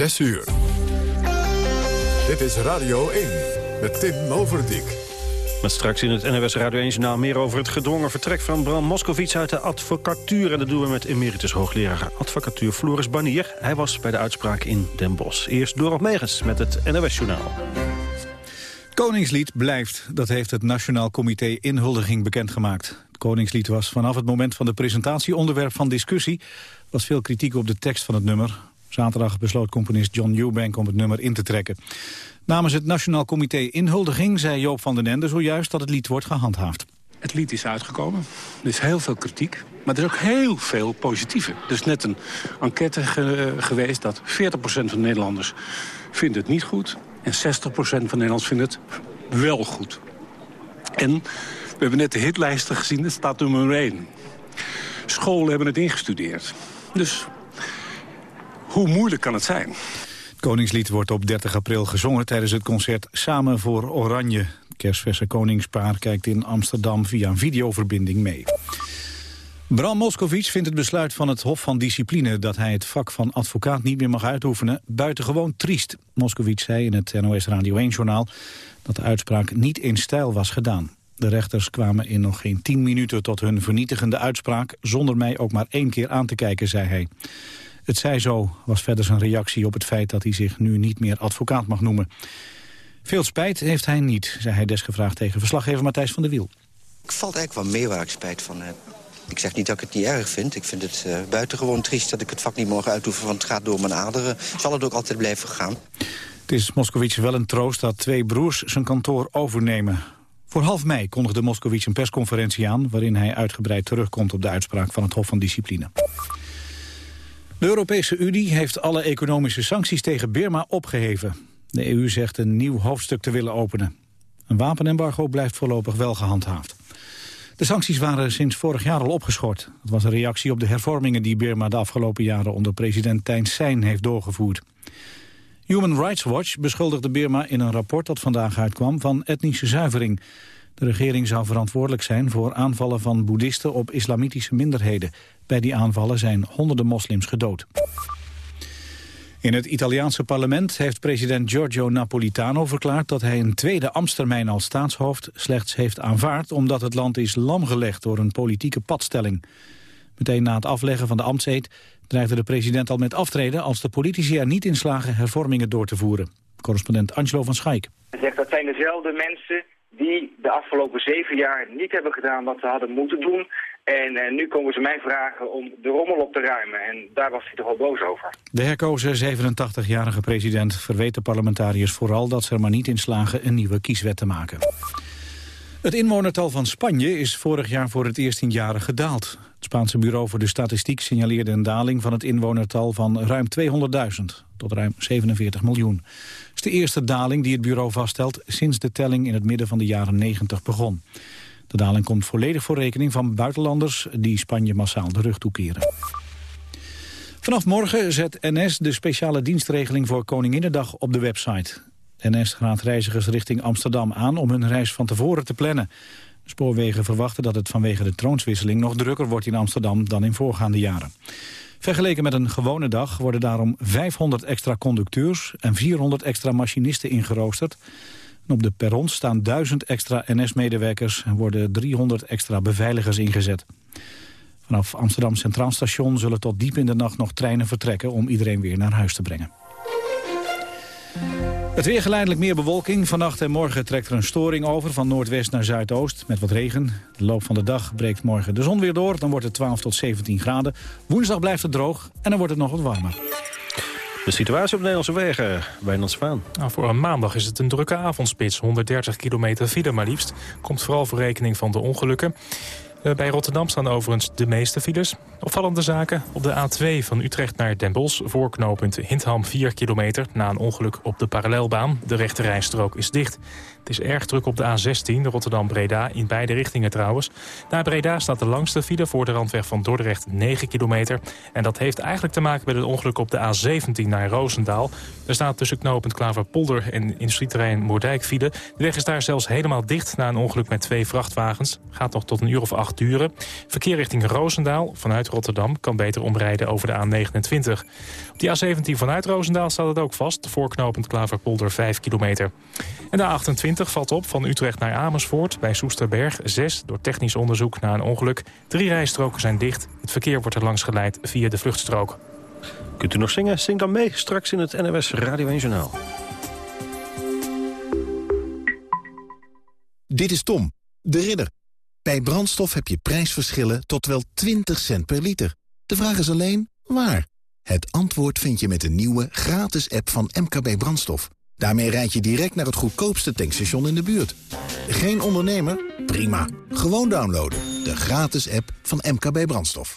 6 uur. Dit is Radio 1 met Tim Overdijk. Met straks in het NWS Radio 1 Journaal meer over het gedwongen vertrek van Bram Moskowitz uit de advocatuur. En dat doen we met emeritus hoogleraar advocatuur Floris Banier. Hij was bij de uitspraak in Den Bosch. Eerst Dorot Megens met het NWS Journaal. Koningslied blijft. Dat heeft het Nationaal Comité Inhuldiging bekendgemaakt. Het Koningslied was vanaf het moment van de presentatie onderwerp van discussie. was veel kritiek op de tekst van het nummer. Zaterdag besloot componist John Newbank om het nummer in te trekken. Namens het Nationaal Comité Inhuldiging zei Joop van den Ende zojuist dat het lied wordt gehandhaafd. Het lied is uitgekomen. Er is heel veel kritiek. Maar er is ook heel veel positieve. Er is net een enquête geweest dat 40% van de Nederlanders vindt het niet goed. En 60% van Nederlanders vindt het wel goed. En we hebben net de hitlijsten gezien, het staat nummer 1. Scholen hebben het ingestudeerd. Dus hoe moeilijk kan het zijn? Het Koningslied wordt op 30 april gezongen tijdens het concert Samen voor Oranje. Kerstverse koningspaar kijkt in Amsterdam via een videoverbinding mee. Bram Moskowitz vindt het besluit van het Hof van Discipline... dat hij het vak van advocaat niet meer mag uitoefenen... buitengewoon triest. Moskowitz zei in het NOS Radio 1-journaal... dat de uitspraak niet in stijl was gedaan. De rechters kwamen in nog geen tien minuten tot hun vernietigende uitspraak... zonder mij ook maar één keer aan te kijken, zei hij. Het zij zo was verder zijn reactie op het feit dat hij zich nu niet meer advocaat mag noemen. Veel spijt heeft hij niet, zei hij desgevraagd tegen verslaggever Matthijs van der Wiel. Ik valt eigenlijk wel mee waar ik spijt van heb. Ik zeg niet dat ik het niet erg vind. Ik vind het uh, buitengewoon triest dat ik het vak niet mag uitoefenen... want het gaat door mijn aderen. Zal het ook altijd blijven gaan. Het is Moskowitz wel een troost dat twee broers zijn kantoor overnemen. Voor half mei kondigde Moskowitz een persconferentie aan... waarin hij uitgebreid terugkomt op de uitspraak van het Hof van Discipline. De Europese Unie heeft alle economische sancties tegen Birma opgeheven. De EU zegt een nieuw hoofdstuk te willen openen. Een wapenembargo blijft voorlopig wel gehandhaafd. De sancties waren sinds vorig jaar al opgeschort. Dat was een reactie op de hervormingen die Birma de afgelopen jaren onder president Thein Sein heeft doorgevoerd. Human Rights Watch beschuldigde Birma in een rapport dat vandaag uitkwam van etnische zuivering. De regering zou verantwoordelijk zijn voor aanvallen van boeddhisten op islamitische minderheden. Bij die aanvallen zijn honderden moslims gedood. In het Italiaanse parlement heeft president Giorgio Napolitano verklaard dat hij een tweede ambtstermijn als staatshoofd slechts heeft aanvaard omdat het land is lamgelegd door een politieke padstelling. Meteen na het afleggen van de ambtseed dreigde de president al met aftreden als de politici er niet in slagen hervormingen door te voeren. Correspondent Angelo van Schaik. Hij zegt dat zijn dezelfde mensen die de afgelopen zeven jaar niet hebben gedaan wat ze hadden moeten doen. En uh, nu komen ze mij vragen om de rommel op te ruimen. En daar was hij toch al boos over. De herkozen 87-jarige president verweet de parlementariërs vooral... dat ze er maar niet in slagen een nieuwe kieswet te maken. Het inwonertal van Spanje is vorig jaar voor het eerst in jaren gedaald. Het Spaanse Bureau voor de Statistiek signaleerde een daling van het inwonertal van ruim 200.000 tot ruim 47 miljoen. Het is de eerste daling die het bureau vaststelt sinds de telling in het midden van de jaren 90 begon. De daling komt volledig voor rekening van buitenlanders die Spanje massaal de rug toekeren. Vanaf morgen zet NS de speciale dienstregeling voor Koninginnedag op de website. NS raadt reizigers richting Amsterdam aan om hun reis van tevoren te plannen. Spoorwegen verwachten dat het vanwege de troonswisseling nog drukker wordt in Amsterdam dan in voorgaande jaren. Vergeleken met een gewone dag worden daarom 500 extra conducteurs en 400 extra machinisten ingeroosterd. op de perron staan 1000 extra NS-medewerkers en worden 300 extra beveiligers ingezet. Vanaf Amsterdam Centraal Station zullen tot diep in de nacht nog treinen vertrekken om iedereen weer naar huis te brengen. Het weer geleidelijk meer bewolking. Vannacht en morgen trekt er een storing over van noordwest naar zuidoost met wat regen. De loop van de dag breekt morgen de zon weer door. Dan wordt het 12 tot 17 graden. Woensdag blijft het droog en dan wordt het nog wat warmer. De situatie op de Nederlandse wegen, Wijnand Spaan. Nou, voor een maandag is het een drukke avondspits. 130 kilometer file maar liefst. Komt vooral voor rekening van de ongelukken. Eh, bij Rotterdam staan overigens de meeste files. Opvallende zaken op de A2 van Utrecht naar Den Bosch... voorknopend Hindham 4 kilometer na een ongeluk op de parallelbaan. De rechte rijstrook is dicht. Het is erg druk op de A16, Rotterdam-Breda, in beide richtingen trouwens. Naar Breda staat de langste file voor de randweg van Dordrecht 9 kilometer. En dat heeft eigenlijk te maken met het ongeluk op de A17 naar Roosendaal. Er staat tussen knooppunt Klaverpolder en industrieterrein Moerdijk file. De weg is daar zelfs helemaal dicht na een ongeluk met twee vrachtwagens. Gaat nog tot een uur of acht duren. Verkeer richting Roosendaal vanuit Rotterdam kan beter omrijden over de A29. Op die A17 vanuit Roosendaal staat het ook vast. Voorknopend Klaverpolder 5 kilometer. En de A28 valt op van Utrecht naar Amersfoort bij Soesterberg 6 door technisch onderzoek na een ongeluk. Drie rijstroken zijn dicht. Het verkeer wordt er langs geleid via de vluchtstrook. Kunt u nog zingen? Zing dan mee straks in het NOS Radio 1 Journaal. Dit is Tom, de ridder. Bij brandstof heb je prijsverschillen tot wel 20 cent per liter. De vraag is alleen, waar? Het antwoord vind je met de nieuwe gratis app van MKB Brandstof. Daarmee rijd je direct naar het goedkoopste tankstation in de buurt. Geen ondernemer? Prima. Gewoon downloaden. De gratis app van MKB Brandstof.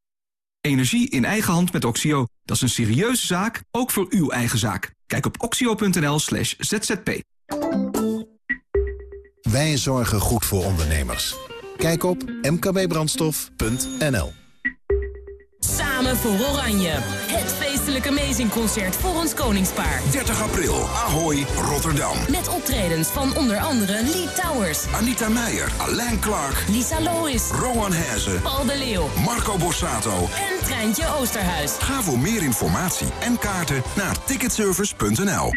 energie in eigen hand met Oxio. Dat is een serieuze zaak, ook voor uw eigen zaak. Kijk op oxio.nl slash zzp. Wij zorgen goed voor ondernemers. Kijk op mkbbrandstof.nl Samen voor Oranje. Het feestelijke Amazing-concert voor ons koningspaar. 30 april, Ahoy, Rotterdam. Met optredens van onder andere Lee Towers, Anita Meijer, Alain Clark, Lisa Lois, Rowan Hezen, Paul de Leeuw Marco Borsato. en Treintje Oosterhuis. Ga voor meer informatie en kaarten naar ticketservice.nl.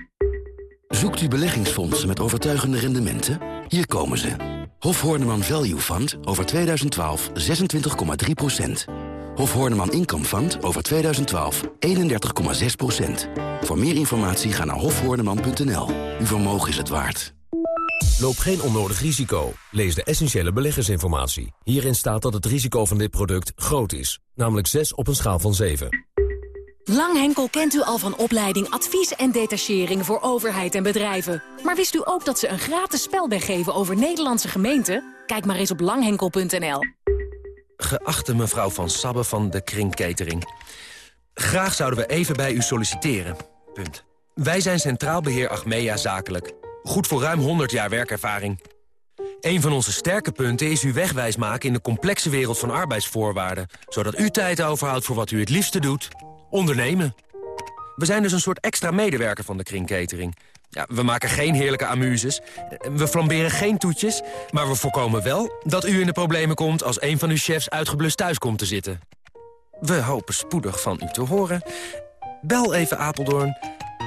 Zoekt u beleggingsfondsen met overtuigende rendementen? Hier komen ze. Hof Horneman Value Fund over 2012 26,3 Hof Horneman Income Fund over 2012 31,6% Voor meer informatie ga naar hofhoorneman.nl. Uw vermogen is het waard. Loop geen onnodig risico. Lees de essentiële beleggersinformatie. Hierin staat dat het risico van dit product groot is. Namelijk 6 op een schaal van 7. Langhenkel kent u al van opleiding, advies en detachering voor overheid en bedrijven. Maar wist u ook dat ze een gratis spelbeg geven over Nederlandse gemeenten? Kijk maar eens op langhenkel.nl. Geachte mevrouw Van Sabbe van de Kring Catering. Graag zouden we even bij u solliciteren. Punt. Wij zijn Centraal Beheer Achmea Zakelijk. Goed voor ruim 100 jaar werkervaring. Een van onze sterke punten is u wegwijs maken in de complexe wereld van arbeidsvoorwaarden. Zodat u tijd overhoudt voor wat u het liefste doet. Ondernemen. We zijn dus een soort extra medewerker van de Kring Catering. Ja, we maken geen heerlijke amuses. We flamberen geen toetjes. Maar we voorkomen wel dat u in de problemen komt... als een van uw chefs uitgeblust thuis komt te zitten. We hopen spoedig van u te horen. Bel even Apeldoorn.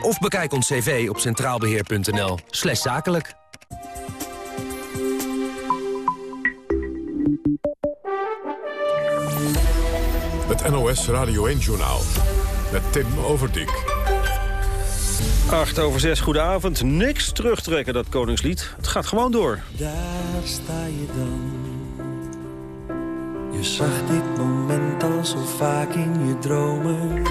Of bekijk ons cv op centraalbeheer.nl. Slash zakelijk. Het NOS Radio 1-journaal. Met Tim Overdijk. 8 over 6, goedenavond. Niks terugtrekken, dat koningslied. Het gaat gewoon door. Daar sta je dan. Je zag dit moment al zo vaak in je dromen.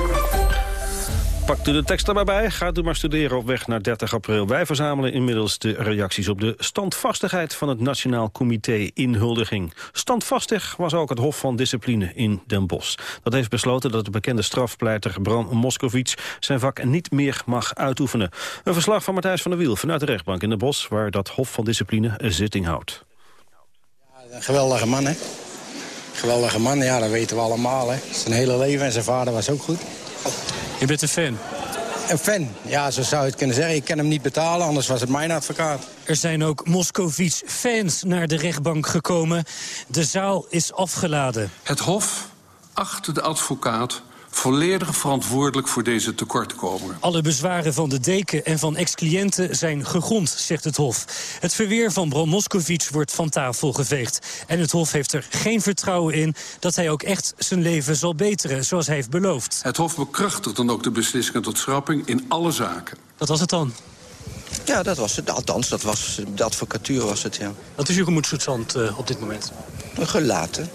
Pakt u de tekst er maar bij. Gaat u maar studeren op weg naar 30 april. Wij verzamelen inmiddels de reacties op de standvastigheid... van het Nationaal Comité Inhuldiging. Standvastig was ook het Hof van Discipline in Den Bosch. Dat heeft besloten dat de bekende strafpleiter Bram Moskowitz... zijn vak niet meer mag uitoefenen. Een verslag van Matthijs van der Wiel vanuit de rechtbank in Den Bosch... waar dat Hof van Discipline een zitting houdt. Een geweldige man, hè? Geweldige man, ja, dat weten we allemaal, hè. Zijn hele leven en zijn vader was ook goed. Je bent een fan? Een fan, ja, zo zou je het kunnen zeggen. Ik kan hem niet betalen, anders was het mijn advocaat. Er zijn ook Moskovits-fans naar de rechtbank gekomen. De zaal is afgeladen. Het Hof acht de advocaat volledig verantwoordelijk voor deze tekortkomingen. Alle bezwaren van de deken en van ex-cliënten zijn gegrond, zegt het Hof. Het verweer van Bram Moskowitz wordt van tafel geveegd. En het Hof heeft er geen vertrouwen in dat hij ook echt zijn leven zal beteren, zoals hij heeft beloofd. Het Hof bekrachtigt dan ook de beslissingen tot schrapping in alle zaken. Wat was het dan? Ja, dat was het. Althans, dat was, de advocatuur was het, ja. Wat is uw gemoedstoestand uh, op dit moment? Gelaten.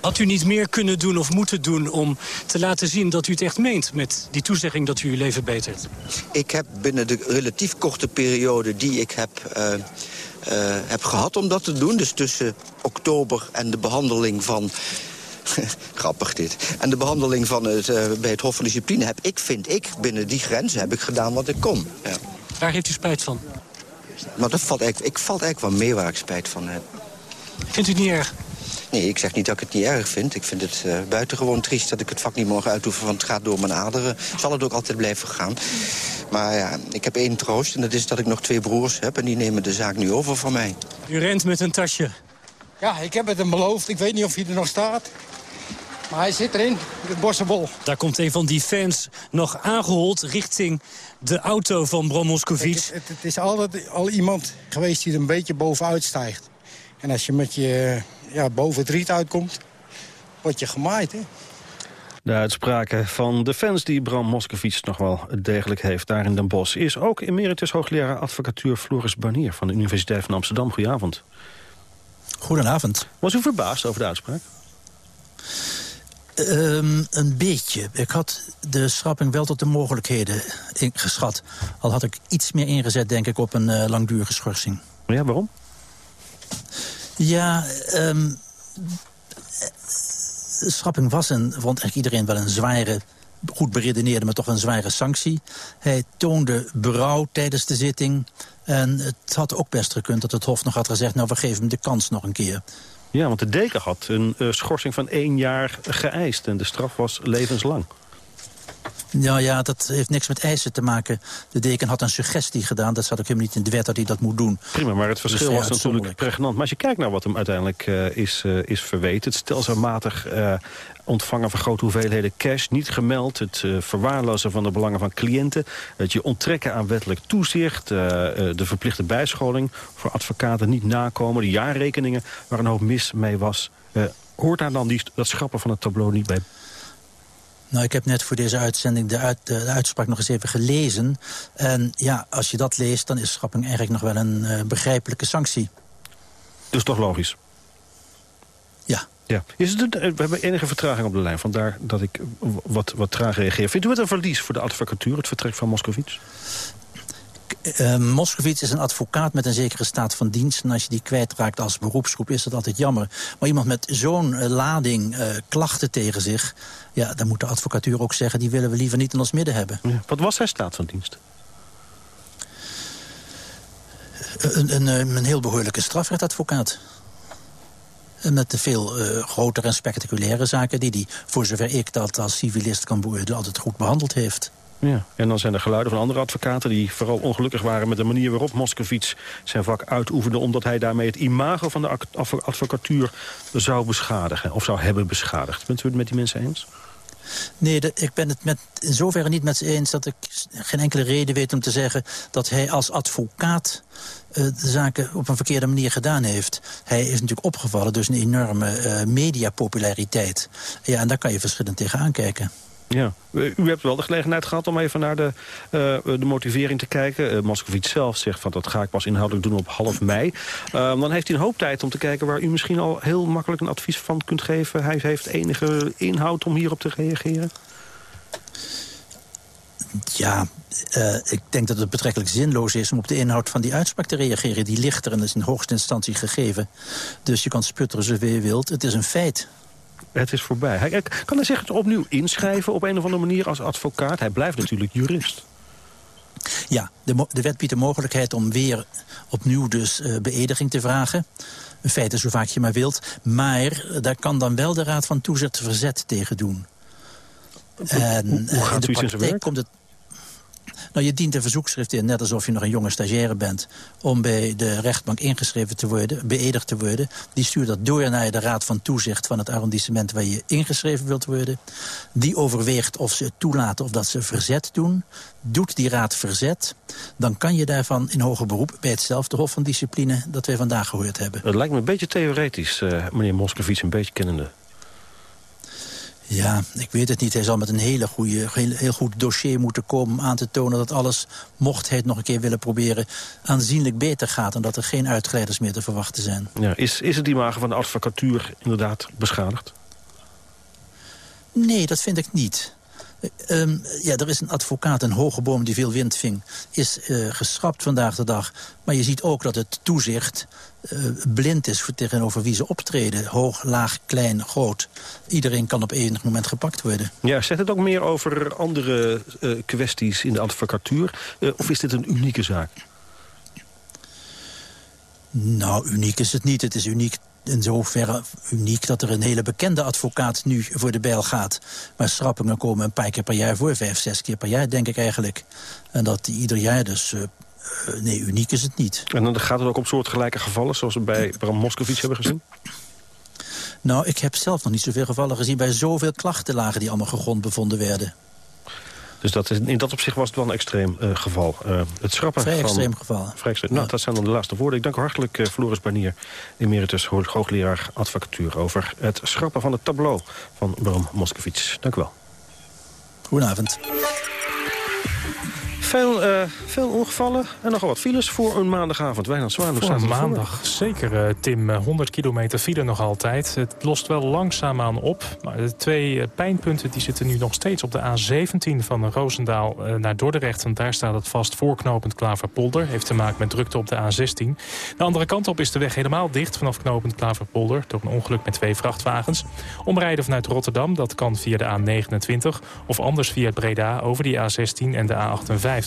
Had u niet meer kunnen doen of moeten doen om te laten zien dat u het echt meent... met die toezegging dat u uw leven betert? Ik heb binnen de relatief korte periode die ik heb, uh, uh, heb gehad om dat te doen... dus tussen oktober en de behandeling van... Grappig dit. En de behandeling van het, uh, bij het Hof van Discipline heb ik, vind ik, binnen die grenzen heb ik gedaan wat ik kon. Ja. Waar heeft u spijt van? Maar dat valt eigenlijk, ik valt eigenlijk wel mee waar ik spijt van heb. Vindt u het niet erg? Nee, ik zeg niet dat ik het niet erg vind. Ik vind het uh, buitengewoon triest dat ik het vak niet mogen uitoefenen... want het gaat door mijn aderen. Zal het ook altijd blijven gaan. Maar ja, ik heb één troost en dat is dat ik nog twee broers heb... en die nemen de zaak nu over van mij. U rent met een tasje. Ja, ik heb het hem beloofd. Ik weet niet of hij er nog staat. Maar hij zit erin, het bossenbol. Daar komt een van die fans nog aangehold richting de auto van. Het, het, het, is altijd al iemand geweest die er een beetje bovenuit stijgt. En als je met je ja, boven het riet uitkomt, word je gemaaid, hè? De uitspraken van de fans die Bram Moskowitz nog wel degelijk heeft daar in Den Bosch... is ook emeritus hoogleraar advocatuur Floris Barnier van de Universiteit van Amsterdam. Goedenavond. Goedenavond. Was u verbaasd over de uitspraak? Um, een beetje. Ik had de schrapping wel tot de mogelijkheden geschat. Al had ik iets meer ingezet, denk ik, op een uh, langdurige schorsing. Ja, waarom? Ja, um, schrapping was en vond eigenlijk iedereen wel een zware, goed beredeneerde, maar toch een zware sanctie. Hij toonde berouw tijdens de zitting. En het had ook best gekund dat het Hof nog had gezegd... nou, we geven hem de kans nog een keer. Ja, want de deken had een uh, schorsing van één jaar geëist... en de straf was levenslang. Nou ja, dat heeft niks met eisen te maken. De deken had een suggestie gedaan. Dat zat ook helemaal niet in de wet dat hij dat moet doen. Prima, maar het verschil dus, was natuurlijk pregnant. Maar als je kijkt naar wat hem uiteindelijk uh, is, uh, is verweten... het stelselmatig uh, ontvangen van grote hoeveelheden cash, niet gemeld... het verwaarlozen van de belangen van cliënten... het je onttrekken aan wettelijk toezicht... de verplichte bijscholing voor advocaten niet nakomen... de jaarrekeningen waar een hoop mis mee was... hoort daar dan die, dat schrappen van het tableau niet bij nou, ik heb net voor deze uitzending de, uit, de, uitspraak nog eens even gelezen. En ja, als je dat leest, dan is schrapping eigenlijk nog wel een uh, begrijpelijke sanctie. Dus toch logisch? Ja. Ja. Is het, we hebben enige vertraging op de lijn, vandaar dat ik wat, wat traag reageer. Vindt u het een verlies voor de advocatuur, het vertrek van Moskovits? Uh, Moskovits is een advocaat met een zekere staat van dienst. En als je die kwijtraakt als beroepsgroep is dat altijd jammer. Maar iemand met zo'n uh, lading uh, klachten tegen zich... ja, dan moet de advocatuur ook zeggen... die willen we liever niet in ons midden hebben. Ja. Wat was zijn staat van dienst? Een, een, een heel behoorlijke strafrechtadvocaat. Met veel grotere en spectaculaire zaken... die hij, voor zover ik dat als civilist kan beoordelen... altijd goed behandeld heeft. Ja, en dan zijn er geluiden van andere advocaten... die vooral ongelukkig waren met de manier waarop Moskovits zijn vak uitoefende... omdat hij daarmee het imago van de advocatuur zou beschadigen... of zou hebben beschadigd. Bent u het met die mensen eens? Nee, de, ik ben het met, in zoverre niet met ze eens dat ik geen enkele reden weet om te zeggen... dat hij als advocaat uh, de zaken op een verkeerde manier gedaan heeft. Hij is natuurlijk opgevallen dus een enorme uh, mediapopulariteit. Ja, en daar kan je verschillend tegen aankijken. Ja, u hebt wel de gelegenheid gehad om even naar de, uh, de motivering te kijken. Uh, zelf zegt van dat ga ik pas inhoudelijk doen op half mei. Uh, dan heeft hij een hoop tijd om te kijken waar u misschien al heel makkelijk een advies van kunt geven. Hij heeft enige inhoud om hierop te reageren. Ja, uh, ik denk dat het betrekkelijk zinloos is om op de inhoud van die uitspraak te reageren. Die ligt er en is in hoogste instantie gegeven. Dus je kan sputteren zoveel je wilt. Het is een feit het is voorbij. Hij, kan hij zich opnieuw inschrijven op een of andere manier als advocaat? Hij blijft natuurlijk jurist. Ja, de, de wet biedt de mogelijkheid om weer opnieuw dus uh, beëdiging te vragen. In feite zo vaak je maar wilt. Maar daar kan dan wel de Raad van Toezicht verzet tegen doen. En hoe, hoe gaat in de praktijk komt het nou, je dient een verzoekschrift in, net alsof je nog een jonge stagiaire bent... om bij de rechtbank ingeschreven te worden, beëdigd te worden. Die stuurt dat door naar de raad van toezicht van het arrondissement... waar je ingeschreven wilt worden. Die overweegt of ze het toelaten of dat ze verzet doen. Doet die raad verzet, dan kan je daarvan in hoger beroep... bij hetzelfde Hof van Discipline dat wij vandaag gehoord hebben. Het lijkt me een beetje theoretisch, uh, meneer Moscovici, een beetje kennende. Ja, ik weet het niet. Hij zal met een hele goede, heel, heel goed dossier moeten komen... om aan te tonen dat alles, mocht hij het nog een keer willen proberen... aanzienlijk beter gaat en dat er geen uitglijders meer te verwachten zijn. Ja, is, is het imago van de advocatuur inderdaad beschadigd? Nee, dat vind ik niet. Ehm, ja, er is een advocaat, een hoge boom die veel wind ving... is uh, geschrapt vandaag de dag. Maar je ziet ook dat het toezicht blind is tegenover wie ze optreden. Hoog, laag, klein, groot. Iedereen kan op enig moment gepakt worden. Ja, zegt het ook meer over andere uh, kwesties in de advocatuur? of is dit een unieke zaak? Nou, uniek is het niet. Het is uniek in zoverre uniek dat er een hele bekende advocaat nu voor de bijl gaat. Maar schrappingen komen een paar keer per jaar voor, vijf, zes keer per jaar denk ik eigenlijk. En dat ieder jaar dus... Uh, nee, uniek is het niet. En dan gaat het ook om soortgelijke gevallen, zoals we bij Bram Moscovici hebben gezien? Nou, ik heb zelf nog niet zoveel gevallen gezien... bij zoveel klachtenlagen die allemaal gegrond bevonden werden. Dus dat is, in dat opzicht was het wel een extreem uh, geval. Uh, het schrappen Vrij van, extreem geval. Vrij extreem. Nou, dat zijn dan de laatste woorden. Ik dank u hartelijk uh, Floris Banier, emeritus hoogleraar advocatuur... over het schrappen van het tableau van Bram Moskowitz. Dank u wel. Goedenavond. Veel, uh, veel ongevallen en nogal wat files voor een maandagavond. Wijnand Zwaan, Voor een maandag, zeker uh, Tim. 100 kilometer file nog altijd. Het lost wel langzaamaan op. Maar de twee pijnpunten die zitten nu nog steeds op de A17 van Roosendaal naar Dordrecht. Want daar staat het vast voorknopend Klaverpolder. Heeft te maken met drukte op de A16. De andere kant op is de weg helemaal dicht vanaf knopend Klaverpolder. Door een ongeluk met twee vrachtwagens. Omrijden vanuit Rotterdam, dat kan via de A29. Of anders via Breda over die A16 en de A58.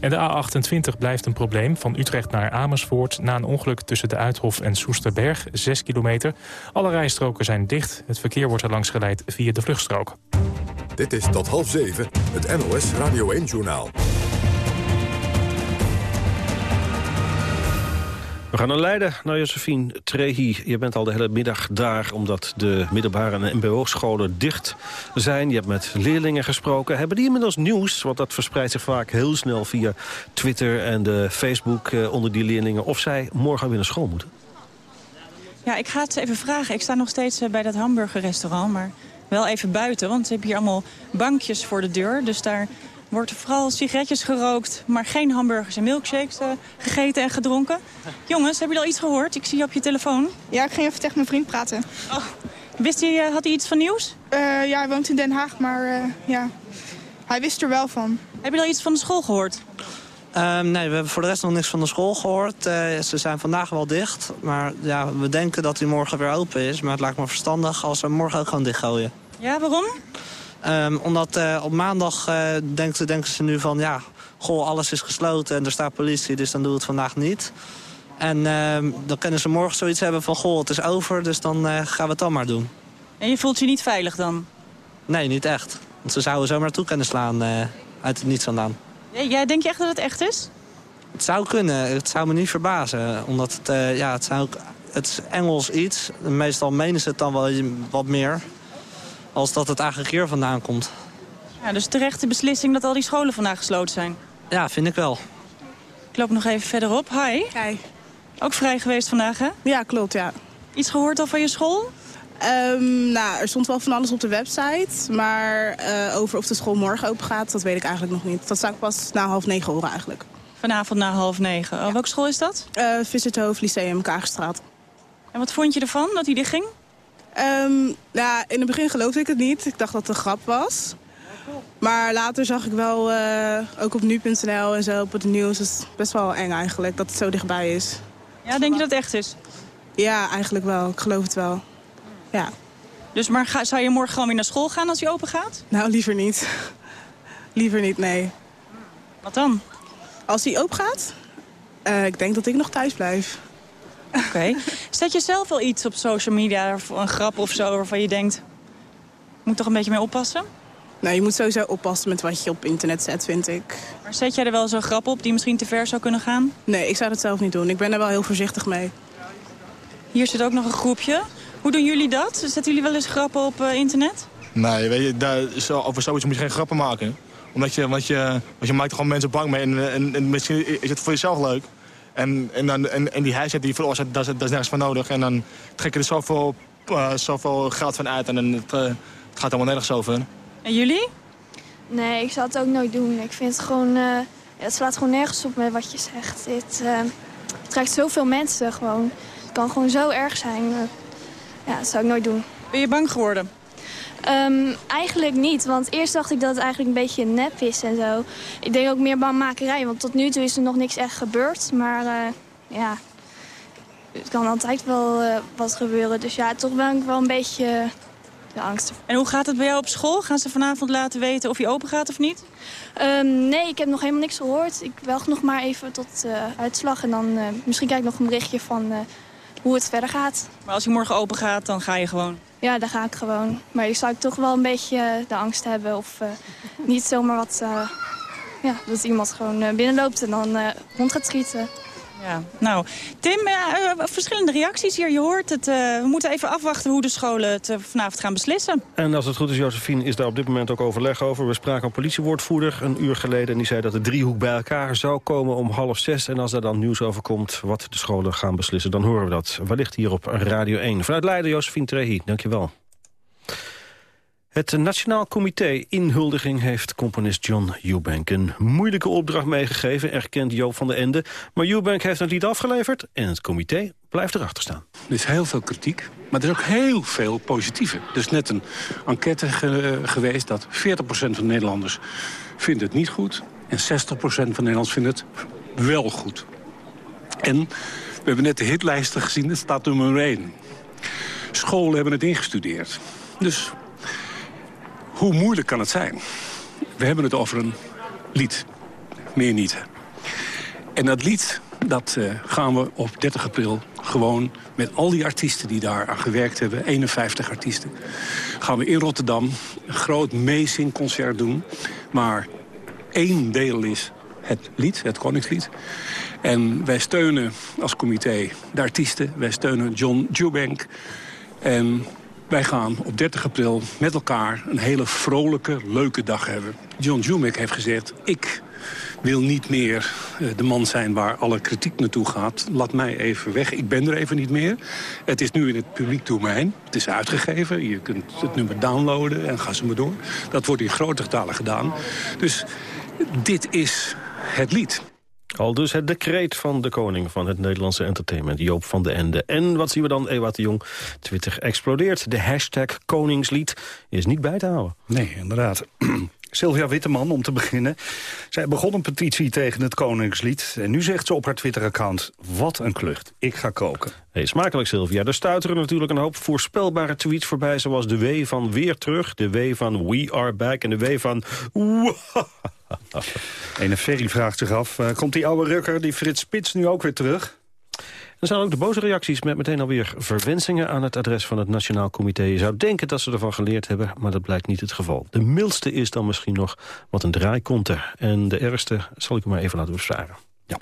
En de A28 blijft een probleem van Utrecht naar Amersfoort... na een ongeluk tussen de Uithof en Soesterberg, 6 kilometer. Alle rijstroken zijn dicht. Het verkeer wordt er langs geleid via de vluchtstrook. Dit is tot half zeven, het NOS Radio 1-journaal. We gaan naar Leiden, naar Josephine Trehi. Je bent al de hele middag daar omdat de middelbare en mbo-scholen dicht zijn. Je hebt met leerlingen gesproken. Hebben die inmiddels nieuws? Want dat verspreidt zich vaak heel snel via Twitter en de Facebook eh, onder die leerlingen. Of zij morgen weer naar school moeten? Ja, ik ga het even vragen. Ik sta nog steeds bij dat hamburgerrestaurant, maar wel even buiten. Want ze hebben hier allemaal bankjes voor de deur. Dus daar wordt vooral sigaretjes gerookt, maar geen hamburgers en milkshakes uh, gegeten en gedronken. Jongens, hebben jullie al iets gehoord? Ik zie je op je telefoon. Ja, ik ging even tegen mijn vriend praten. Oh. Wist hij, uh, had hij iets van nieuws? Uh, ja, hij woont in Den Haag, maar ja, hij wist er wel van. Heb je al iets van de school gehoord? Um, nee, we hebben voor de rest nog niks van de school gehoord. Uh, ze zijn vandaag wel dicht. Maar ja, we denken dat hij morgen weer open is. Maar het lijkt me verstandig als we morgen ook gewoon dichtgooien. Ja, waarom? Um, omdat uh, op maandag uh, denken, denken ze nu van... ja, goh, alles is gesloten en er staat politie, dus dan doen we het vandaag niet. En uh, dan kunnen ze morgen zoiets hebben van... goh, het is over, dus dan uh, gaan we het dan maar doen. En je voelt je niet veilig dan? Nee, niet echt. Want ze zouden zomaar toe kunnen slaan uit het niets vandaan. Ja, denk je echt dat het echt is? Het zou kunnen. Het zou me niet verbazen. Omdat het, ja, het, zou het is Engels iets. Meestal menen ze het dan wel wat meer als dat het hier vandaan komt. Ja, dus terechte beslissing dat al die scholen vandaag gesloten zijn? Ja, vind ik wel. Ik loop nog even verderop. Hi. Hi. Ook vrij geweest vandaag, hè? Ja, klopt, ja. Iets gehoord al van je school? Um, nou, er stond wel van alles op de website. Maar uh, over of de school morgen open gaat, dat weet ik eigenlijk nog niet. Dat zou ik pas na half negen horen eigenlijk. Vanavond na half negen. Oh, welke school is dat? Uh, Visserthoofd Lyceum Kaagstraat. En wat vond je ervan, dat hij dicht ging? Um, nou, in het begin geloofde ik het niet. Ik dacht dat het een grap was. Maar later zag ik wel, uh, ook op nu.nl en zo op het nieuws... het is best wel eng eigenlijk, dat het zo dichtbij is. Ja, denk je dat het echt is? Ja, eigenlijk wel. Ik geloof het wel. Ja. Dus maar ga, zou je morgen gewoon weer naar school gaan als hij open gaat? Nou, liever niet. liever niet, nee. Wat dan? Als hij open gaat? Uh, ik denk dat ik nog thuis blijf. Oké. Okay. Zet je zelf wel iets op social media, een grap of zo, waarvan je denkt... moet toch een beetje mee oppassen? Nou, je moet sowieso oppassen met wat je op internet zet, vind ik. Maar zet jij er wel zo'n grap op die misschien te ver zou kunnen gaan? Nee, ik zou dat zelf niet doen. Ik ben er wel heel voorzichtig mee. Hier zit ook nog een groepje. Hoe doen jullie dat? Zetten jullie wel eens grappen op uh, internet? Nee, weet je, daar, zo, over zoiets moet je geen grappen maken. Omdat je, want je, want je maakt er gewoon mensen bang mee. En, en, en misschien is het voor jezelf leuk. En, en, dan, en, en die hijsheid die je veroorzaakt, daar, daar is nergens van nodig. En dan trek je er zoveel, uh, zoveel geld van uit en dan, het, uh, het gaat helemaal nergens over. En jullie? Nee, ik zou het ook nooit doen. Ik vind het gewoon... Uh, het slaat gewoon nergens op met wat je zegt. Het, het trekt zoveel mensen gewoon. Het kan gewoon zo erg zijn. ja, dat zou ik nooit doen. Ben je bang geworden? Ehm, eigenlijk niet, want eerst dacht ik dat het eigenlijk een beetje nep is en zo. Ik denk ook meer bangmakerij, want tot nu toe is er nog niks echt gebeurd. Maar uh, ja, het kan altijd wel uh, wat gebeuren. Dus ja, toch ben ik wel een beetje de angst. En hoe gaat het bij jou op school? Gaan ze vanavond laten weten of je open gaat of niet? Um, nee, ik heb nog helemaal niks gehoord. Ik wacht nog maar even tot uitslag. En dan misschien krijg ik nog een berichtje van hoe het verder gaat. Maar als je morgen open gaat, dan ga je gewoon? Ja, dan ga ik gewoon. Maar ik zou toch wel een beetje de angst hebben. Of niet zomaar wat... ja, dat iemand gewoon binnenloopt en dan rond gaat schieten. Ja, nou, Tim, uh, verschillende reacties hier. Je hoort het. Uh, we moeten even afwachten hoe de scholen het vanavond gaan beslissen. En als het goed is, Josephine, is daar op dit moment ook overleg over. We spraken een politiewoordvoerder een uur geleden... en die zei dat de driehoek bij elkaar zou komen om half zes. En als er dan nieuws over komt wat de scholen gaan beslissen... dan horen we dat wellicht hier op Radio 1. Vanuit Leiden, Josephine Trehi, dankjewel. Het Nationaal Comité Inhuldiging heeft componist John Eubank een moeilijke opdracht meegegeven, erkent Joop van den Ende. Maar Eubank heeft het niet afgeleverd en het comité blijft erachter staan. Er is heel veel kritiek, maar er is ook heel veel positieve. Er is net een enquête ge geweest dat 40% van de Nederlanders vindt het niet goed... en 60% van de Nederlanders vindt het wel goed. En we hebben net de hitlijsten gezien, het staat nummer 1. Scholen hebben het ingestudeerd. Dus hoe moeilijk kan het zijn? We hebben het over een lied. Meer niet. En dat lied, dat uh, gaan we op 30 april gewoon met al die artiesten die daar aan gewerkt hebben... 51 artiesten, gaan we in Rotterdam een groot meezingconcert doen. Maar één deel is het lied, het Koningslied. En wij steunen als comité de artiesten. Wij steunen John Jubank. En wij gaan op 30 april met elkaar een hele vrolijke, leuke dag hebben. John Jumek heeft gezegd, ik wil niet meer uh, de man zijn waar alle kritiek naartoe gaat. Laat mij even weg, ik ben er even niet meer. Het is nu in het publiek domein. Het is uitgegeven, je kunt het nummer downloaden en ga ze maar door. Dat wordt in grote getalen gedaan. Dus dit is het lied. Al dus het decreet van de koning van het Nederlandse entertainment, Joop van de Ende. En wat zien we dan? Ewout de Jong, Twitter explodeert. De hashtag Koningslied is niet bij te houden. Nee, inderdaad. Sylvia Witteman, om te beginnen. Zij begon een petitie tegen het Koningslied. En nu zegt ze op haar Twitter-account... wat een klucht, ik ga koken. Hey, smakelijk, Sylvia. Er stuiteren natuurlijk een hoop voorspelbare tweets voorbij... zoals de W van weer terug, de W van we are back... en de W van... Ene Ferry vraagt zich af, uh, komt die oude rukker, die Frits Spits, nu ook weer terug? Er zijn ook de boze reacties met meteen alweer verwensingen aan het adres van het Nationaal Comité. Je zou denken dat ze ervan geleerd hebben, maar dat blijkt niet het geval. De mildste is dan misschien nog wat een draai komt er. En de ergste zal ik u maar even laten besparen. Ja.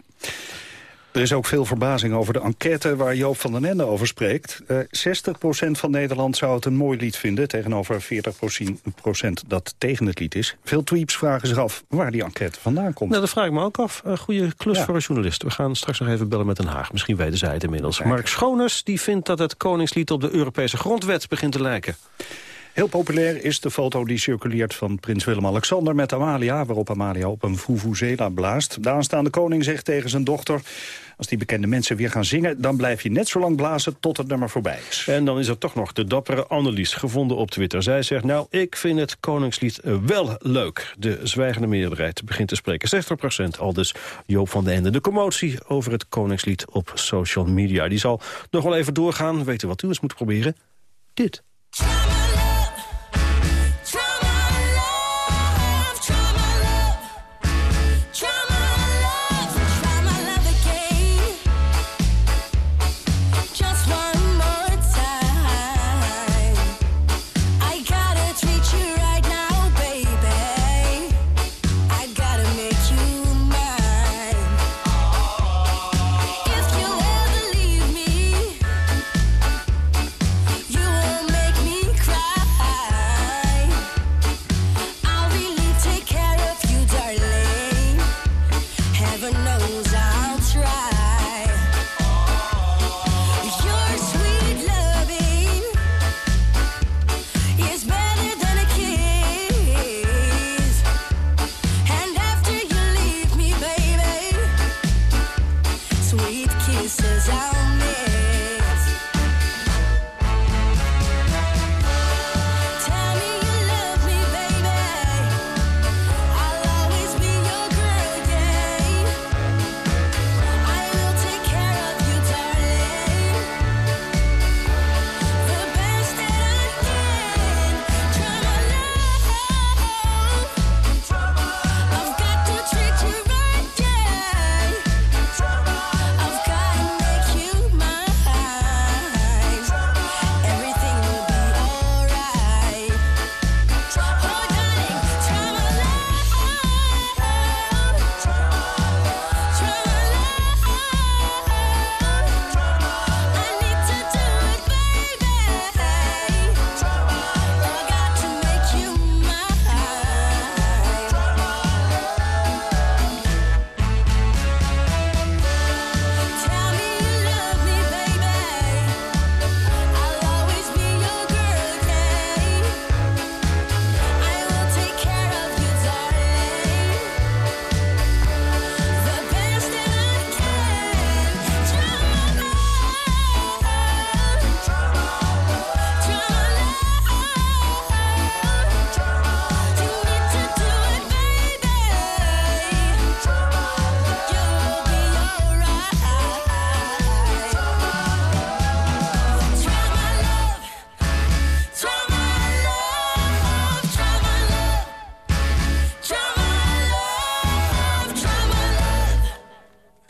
Er is ook veel verbazing over de enquête waar Joop van den Ende over spreekt. Uh, 60% van Nederland zou het een mooi lied vinden... tegenover 40% dat tegen het lied is. Veel tweeps vragen zich af waar die enquête vandaan komt. Nou, dat vraag ik me ook af. Een goede klus ja. voor een journalist. We gaan straks nog even bellen met Den Haag. Misschien weten zij het inmiddels. Mark Schoones die vindt dat het Koningslied op de Europese grondwet begint te lijken. Heel populair is de foto die circuleert van prins Willem-Alexander met Amalia... waarop Amalia op een vuvuzela blaast. De aanstaande koning zegt tegen zijn dochter... als die bekende mensen weer gaan zingen... dan blijf je net zo lang blazen tot het nummer voorbij is. En dan is er toch nog de dappere Annelies gevonden op Twitter. Zij zegt, nou, ik vind het koningslied wel leuk. De zwijgende meerderheid begint te spreken. 60% al dus Joop van den Ende. De commotie over het koningslied op social media. Die zal nog wel even doorgaan. U wat u eens moet proberen? Dit.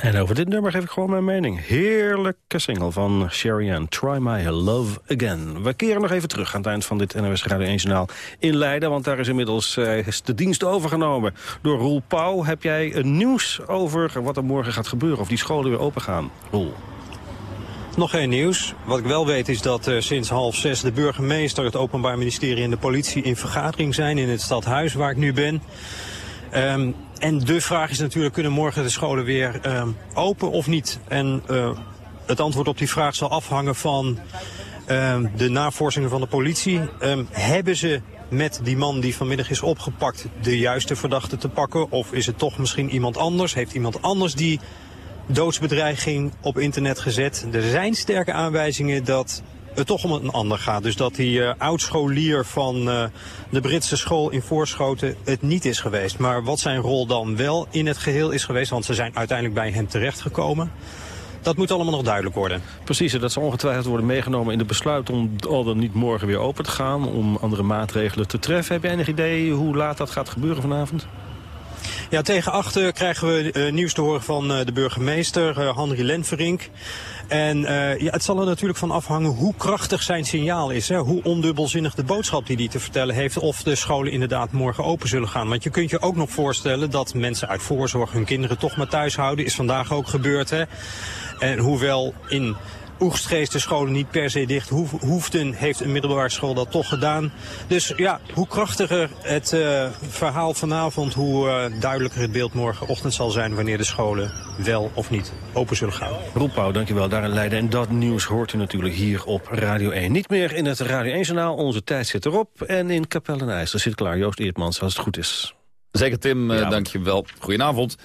En over dit nummer geef ik gewoon mijn mening. Heerlijke single van Sherry Ann, Try My Love Again. We keren nog even terug aan het eind van dit NOS Radio 1 Journaal in Leiden. Want daar is inmiddels is de dienst overgenomen door Roel Pauw. Heb jij een nieuws over wat er morgen gaat gebeuren? Of die scholen weer open gaan? Roel. Nog geen nieuws. Wat ik wel weet is dat uh, sinds half zes de burgemeester, het Openbaar Ministerie en de politie in vergadering zijn in het stadhuis waar ik nu ben. Um, en de vraag is natuurlijk, kunnen morgen de scholen weer uh, open of niet? En uh, het antwoord op die vraag zal afhangen van uh, de navorschingen van de politie. Hebben ze met die man die vanmiddag is opgepakt de juiste verdachte te pakken? Of is het toch misschien iemand anders? Heeft iemand anders die doodsbedreiging op internet gezet? Er zijn sterke aanwijzingen dat het toch om een ander gaat. Dus dat die uh, oudscholier van uh, de Britse school in Voorschoten het niet is geweest. Maar wat zijn rol dan wel in het geheel is geweest, want ze zijn uiteindelijk bij hem terechtgekomen. Dat moet allemaal nog duidelijk worden. Precies, dat zal ongetwijfeld worden meegenomen in de besluit om al dan niet morgen weer open te gaan. Om andere maatregelen te treffen. Heb jij enig idee hoe laat dat gaat gebeuren vanavond? Ja, tegen achter krijgen we uh, nieuws te horen van uh, de burgemeester, Henry Lenverink. En ja, het zal er natuurlijk van afhangen hoe krachtig zijn signaal is. Hè? Hoe ondubbelzinnig de boodschap die hij te vertellen heeft. Of de scholen inderdaad morgen open zullen gaan. Want je kunt je ook nog voorstellen dat mensen uit voorzorg hun kinderen toch maar thuis houden. Is vandaag ook gebeurd. Hè? En hoewel in Oegstgeest scholen niet per se dicht hoefden, heeft een middelbare school dat toch gedaan. Dus ja, hoe krachtiger het uh, verhaal vanavond, hoe uh, duidelijker het beeld morgenochtend zal zijn wanneer de scholen wel of niet open zullen gaan. Roel Pauw, dankjewel daar in Leiden. En dat nieuws hoort u natuurlijk hier op Radio 1. Niet meer in het Radio 1-journaal, onze tijd zit erop. En in Capelle en zit klaar Joost Eertmans, als het goed is. Zeker Tim, ja, dankjewel. Goedenavond.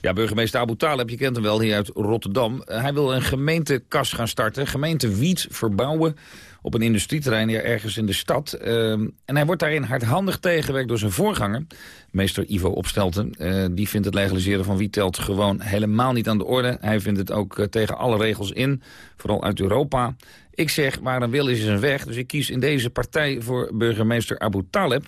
Ja, burgemeester Abu Talib, je kent hem wel hier uit Rotterdam. hij wil een gemeentekas gaan starten, gemeente Wiet verbouwen op een industrieterrein hier ergens in de stad. Uh, en hij wordt daarin hardhandig tegengewerkt door zijn voorganger, meester Ivo Opstelten. Uh, die vindt het legaliseren van wietelt gewoon helemaal niet aan de orde. Hij vindt het ook uh, tegen alle regels in, vooral uit Europa. Ik zeg, waar een wil is, is een weg. Dus ik kies in deze partij voor burgemeester Abu Talib...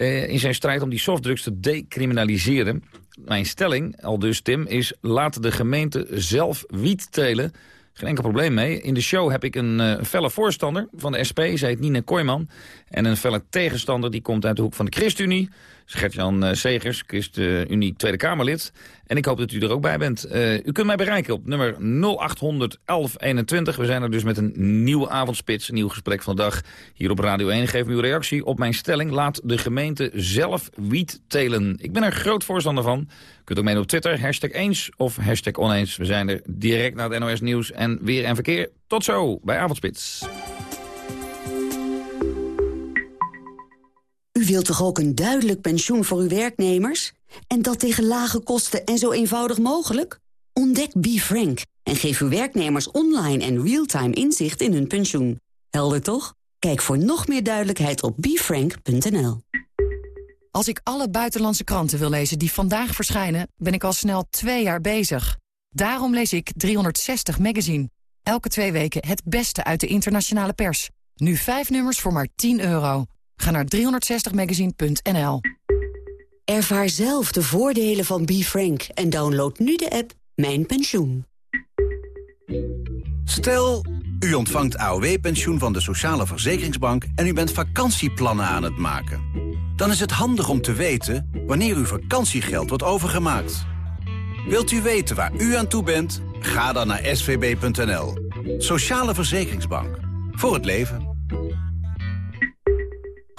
Uh, in zijn strijd om die softdrugs te decriminaliseren. Mijn stelling, al dus Tim, is laat de gemeente zelf wiet telen. Geen enkel probleem mee. In de show heb ik een uh, felle voorstander van de SP, zij heet Nina Kooijman. En een felle tegenstander, die komt uit de hoek van de ChristenUnie. Gert-Jan uh, Segers, ChristenUnie Tweede Kamerlid. En ik hoop dat u er ook bij bent. Uh, u kunt mij bereiken op nummer 0800 1121. We zijn er dus met een nieuwe avondspits, een nieuw gesprek van de dag. Hier op Radio 1 geef uw reactie op mijn stelling. Laat de gemeente zelf wiet telen. Ik ben er groot voorstander van. U kunt ook mee op Twitter, hashtag eens of hashtag oneens. We zijn er direct naar het NOS Nieuws en Weer en Verkeer. Tot zo bij Avondspits. U wilt toch ook een duidelijk pensioen voor uw werknemers? En dat tegen lage kosten en zo eenvoudig mogelijk? Ontdek BeFrank en geef uw werknemers online en real-time inzicht in hun pensioen. Helder toch? Kijk voor nog meer duidelijkheid op befrank.nl. Als ik alle buitenlandse kranten wil lezen die vandaag verschijnen... ben ik al snel twee jaar bezig. Daarom lees ik 360 Magazine. Elke twee weken het beste uit de internationale pers. Nu vijf nummers voor maar 10 euro. Ga naar 360magazine.nl. Ervaar zelf de voordelen van BeFrank en download nu de app Mijn Pensioen. Stel, u ontvangt AOW-pensioen van de Sociale Verzekeringsbank... en u bent vakantieplannen aan het maken. Dan is het handig om te weten wanneer uw vakantiegeld wordt overgemaakt. Wilt u weten waar u aan toe bent? Ga dan naar svb.nl. Sociale Verzekeringsbank. Voor het leven.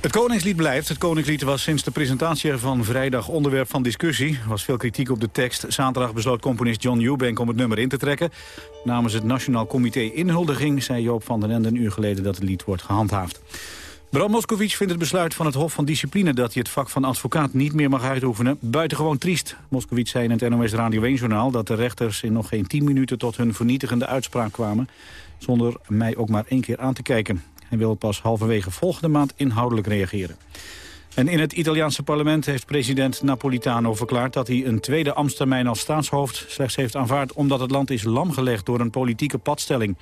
Het Koningslied blijft. Het Koningslied was sinds de presentatie ervan vrijdag onderwerp van discussie. Er was veel kritiek op de tekst. Zaterdag besloot componist John Eubank om het nummer in te trekken. Namens het Nationaal Comité Inhuldiging zei Joop van den Ende een uur geleden dat het lied wordt gehandhaafd. Bram Moskowitz vindt het besluit van het Hof van Discipline... dat hij het vak van advocaat niet meer mag uitoefenen buitengewoon triest. Moskowitz zei in het NOS Radio 1-journaal... dat de rechters in nog geen 10 minuten tot hun vernietigende uitspraak kwamen... zonder mij ook maar één keer aan te kijken. Hij wil pas halverwege volgende maand inhoudelijk reageren. En in het Italiaanse parlement heeft president Napolitano verklaard... dat hij een tweede ambtstermijn als staatshoofd slechts heeft aanvaard... omdat het land is lamgelegd door een politieke padstelling.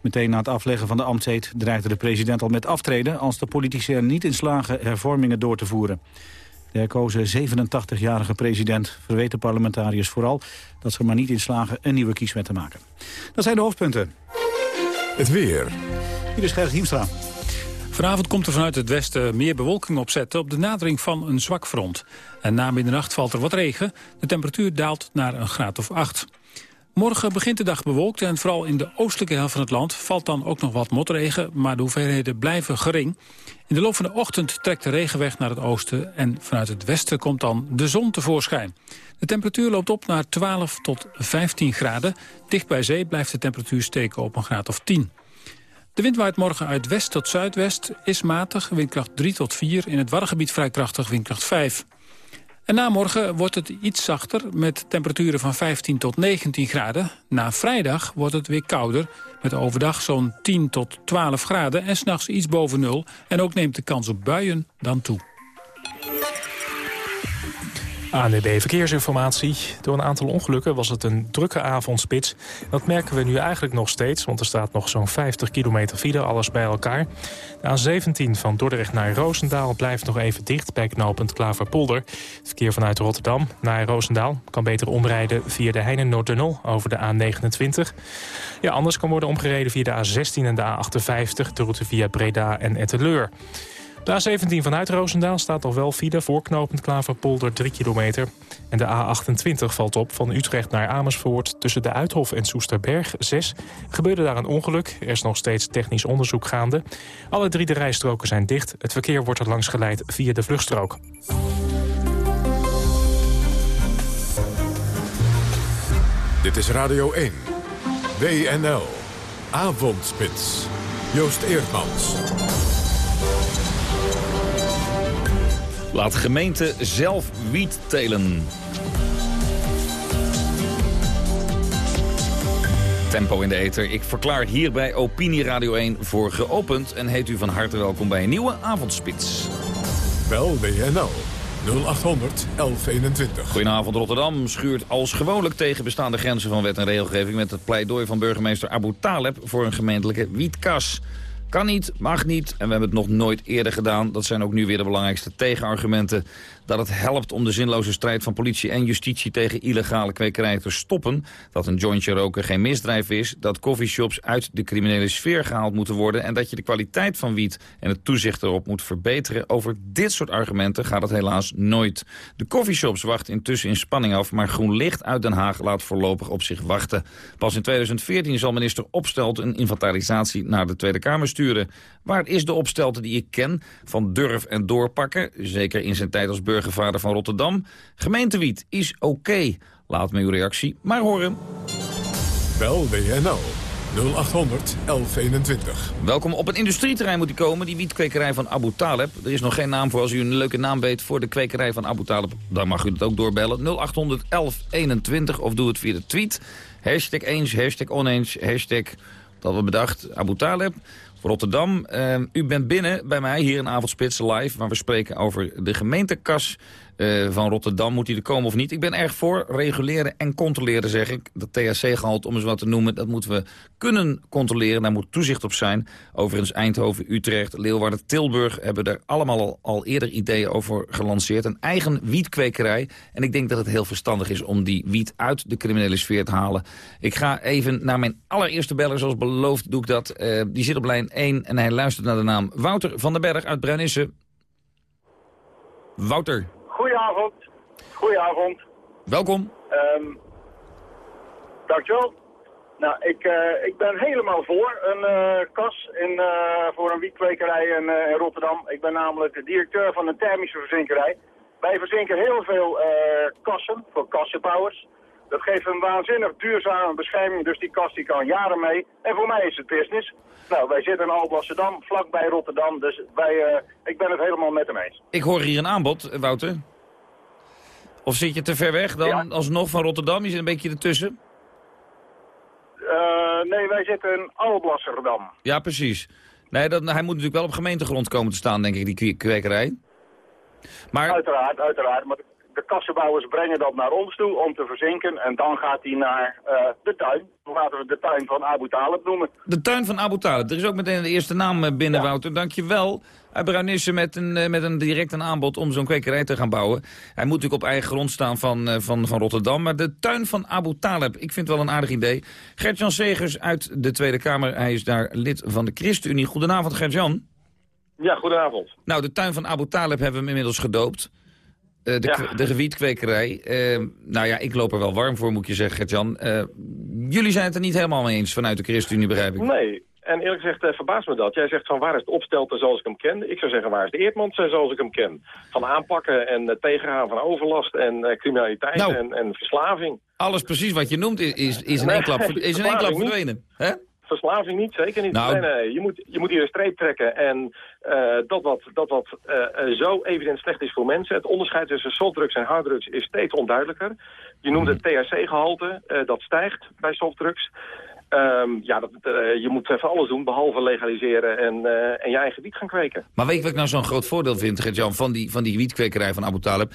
Meteen na het afleggen van de ambtseed dreigde de president al met aftreden... als de politici er niet in slagen hervormingen door te voeren. De herkozen 87-jarige president verweet de parlementariërs vooral... dat ze maar niet in slagen een nieuwe kieswet te maken. Dat zijn de hoofdpunten. Het weer. Hier is Gerrit Hiemstra. Vanavond komt er vanuit het westen meer bewolking opzetten op de nadering van een zwak front. En na middernacht valt er wat regen. De temperatuur daalt naar een graad of 8. Morgen begint de dag bewolkt en vooral in de oostelijke helft van het land valt dan ook nog wat motregen, maar de hoeveelheden blijven gering. In de loop van de ochtend trekt de regen weg naar het oosten en vanuit het westen komt dan de zon tevoorschijn. De temperatuur loopt op naar 12 tot 15 graden. Dicht bij zee blijft de temperatuur steken op een graad of 10. De wind waait morgen uit west tot zuidwest, is matig, windkracht 3 tot 4. In het Waddengebied vrij krachtig, windkracht 5. En na morgen wordt het iets zachter met temperaturen van 15 tot 19 graden. Na vrijdag wordt het weer kouder met overdag zo'n 10 tot 12 graden en s'nachts iets boven nul. En ook neemt de kans op buien dan toe. ANDB Verkeersinformatie. Door een aantal ongelukken was het een drukke avondspits. Dat merken we nu eigenlijk nog steeds, want er staat nog zo'n 50 kilometer file, alles bij elkaar. De A17 van Dordrecht naar Roosendaal blijft nog even dicht bij knooppunt Klaverpolder. Het verkeer vanuit Rotterdam naar Roosendaal kan beter omrijden via de Heine Noordunnel over de A29. Ja, anders kan worden omgereden via de A16 en de A58, de route via Breda en Etteleur. De A17 vanuit Roosendaal staat nog wel file voor Klaverpolder 3 kilometer. En de A28 valt op van Utrecht naar Amersfoort tussen de Uithof en Soesterberg 6. Gebeurde daar een ongeluk. Er is nog steeds technisch onderzoek gaande. Alle drie de rijstroken zijn dicht. Het verkeer wordt er langs geleid via de vluchtstrook. Dit is Radio 1. WNL. Avondspits. Joost Eerdmans. Laat gemeente zelf wiet telen. Tempo in de ether. Ik verklaar hierbij Opinie Radio 1 voor geopend... en heet u van harte welkom bij een nieuwe avondspits. Bel WNL 0800 1121. Goedenavond Rotterdam schuurt als gewoonlijk tegen bestaande grenzen van wet en regelgeving... met het pleidooi van burgemeester Abu Taleb voor een gemeentelijke wietkas. Kan niet, mag niet en we hebben het nog nooit eerder gedaan. Dat zijn ook nu weer de belangrijkste tegenargumenten dat het helpt om de zinloze strijd van politie en justitie tegen illegale kwekerij te stoppen. Dat een jointje roken geen misdrijf is. Dat coffeeshops uit de criminele sfeer gehaald moeten worden. En dat je de kwaliteit van wiet en het toezicht erop moet verbeteren. Over dit soort argumenten gaat het helaas nooit. De coffeeshops wachten intussen in spanning af. Maar groen licht uit Den Haag laat voorlopig op zich wachten. Pas in 2014 zal minister Opstelt een inventarisatie naar de Tweede Kamer sturen. Waar is de Opstelte die ik ken? Van durf en doorpakken. Zeker in zijn tijd als burger burgervader van Rotterdam. Gemeentewiet is oké. Laat me uw reactie maar horen. Bel WNL 0800 1121. Welkom op een industrieterrein moet die komen, die wietkwekerij van Abu Taleb. Er is nog geen naam voor. Als u een leuke naam weet voor de kwekerij van Abu Taleb... dan mag u het ook doorbellen. 0800 1121 of doe het via de tweet. Hashtag eens, hashtag oneens, hashtag... Dat we bedacht, Abu Taleb. Rotterdam. Uh, u bent binnen bij mij hier in Avondspits live... waar we spreken over de gemeentekas uh, van Rotterdam. Moet die er komen of niet? Ik ben erg voor reguleren en controleren, zeg ik. Dat THC-gehalte, om eens wat te noemen, dat moeten we kunnen controleren. Daar moet toezicht op zijn. Overigens Eindhoven, Utrecht, Leeuwarden, Tilburg... hebben daar allemaal al, eerder ideeën over gelanceerd. Een eigen wietkwekerij. En ik denk dat het heel verstandig is om die wiet uit de criminele sfeer te halen. Ik ga even naar mijn allereerste beller. Zoals beloofd doe ik dat. Uh, die zit op lijn 1 en hij luistert naar de naam Wouter van den Berg uit Brennisse. Wouter. Goedenavond. Goedenavond. Welkom. Um, dankjewel. Nou, ik, uh, ik ben helemaal voor een uh, kas in, uh, voor een wietkwekerij in, in, Rotterdam. Ik ben namelijk de directeur van een thermische verzinkerij. Wij verzinken heel veel kassen voor kassenbouwers. Dat geeft een waanzinnig duurzame bescherming, dus die kast die kan jaren mee. En voor mij is het business. Nou, wij zitten in Alblasserdam, vlakbij Rotterdam, dus wij, uh, ik ben het helemaal met hem eens. Ik hoor hier een aanbod, Wouter. Of zit je te ver weg dan ja. alsnog van Rotterdam? Je zit een beetje ertussen? Uh, nee, wij zitten in Alblasserdam. Ja, precies. Nee, dat, hij moet natuurlijk wel op gemeentegrond komen te staan, denk ik, die kwe- kwekerij. Maar, Uiteraard, uiteraard. Maar de kassenbouwers brengen dat naar ons toe om te verzinken. En dan gaat hij naar eh, de tuin. Laten we de tuin van Abu Talib noemen. de tuin van Abu Talib. Er is ook meteen de eerste naam eh, binnen, Wouter. Dankjewel. Uit Bruinissen met een, eh, met een direct een aanbod om zo'n kwekerij te gaan bouwen. Hij moet natuurlijk op eigen grond staan van, eh, van, van Rotterdam. Maar de tuin van Abu Talib, ik vind het wel een aardig idee. Gert-Jan Segers uit de Tweede Kamer. Hij is daar lid van de ChristenUnie. Goedenavond, Gert-Jan. Ja, goedenavond. Nou, de tuin van Abu Talib hebben we hem inmiddels gedoopt. Eh, de, Ja. de gewietkwekerij. Eh, nou ja, ik loop er wel warm voor, moet je zeggen, Gert-Jan. Eh, jullie zijn het er niet helemaal mee eens vanuit de ChristenUnie, begrijp ik. Nee, en eerlijk gezegd eh, verbaast me dat. Jij zegt van waar is het opstelten zoals ik hem ken? Ik zou zeggen waar is de Eerdmans eh, zoals ik hem ken? Van aanpakken en tegengaan van overlast en criminaliteit Nou. en, en verslaving. Alles precies wat je noemt is, is, is in één klap, is in één klap Verslaving niet. verdwenen. Hè? Verslaving niet, zeker niet. Nou. Nee, nee, je moet, je moet hier een streep trekken. En eh, dat wat, dat wat eh, eh, zo evident slecht is voor mensen... het onderscheid tussen softdrugs en harddrugs is steeds onduidelijker. Je noemde het THC-gehalte, eh, dat stijgt bij softdrugs. Ehm, ja, dat, je moet van alles doen, behalve legaliseren en, en je eigen wiet gaan kweken. Maar weet je wat ik nou zo'n groot voordeel vind, Gert-Jan, van die, van die wietkwekerij van Abu Talib?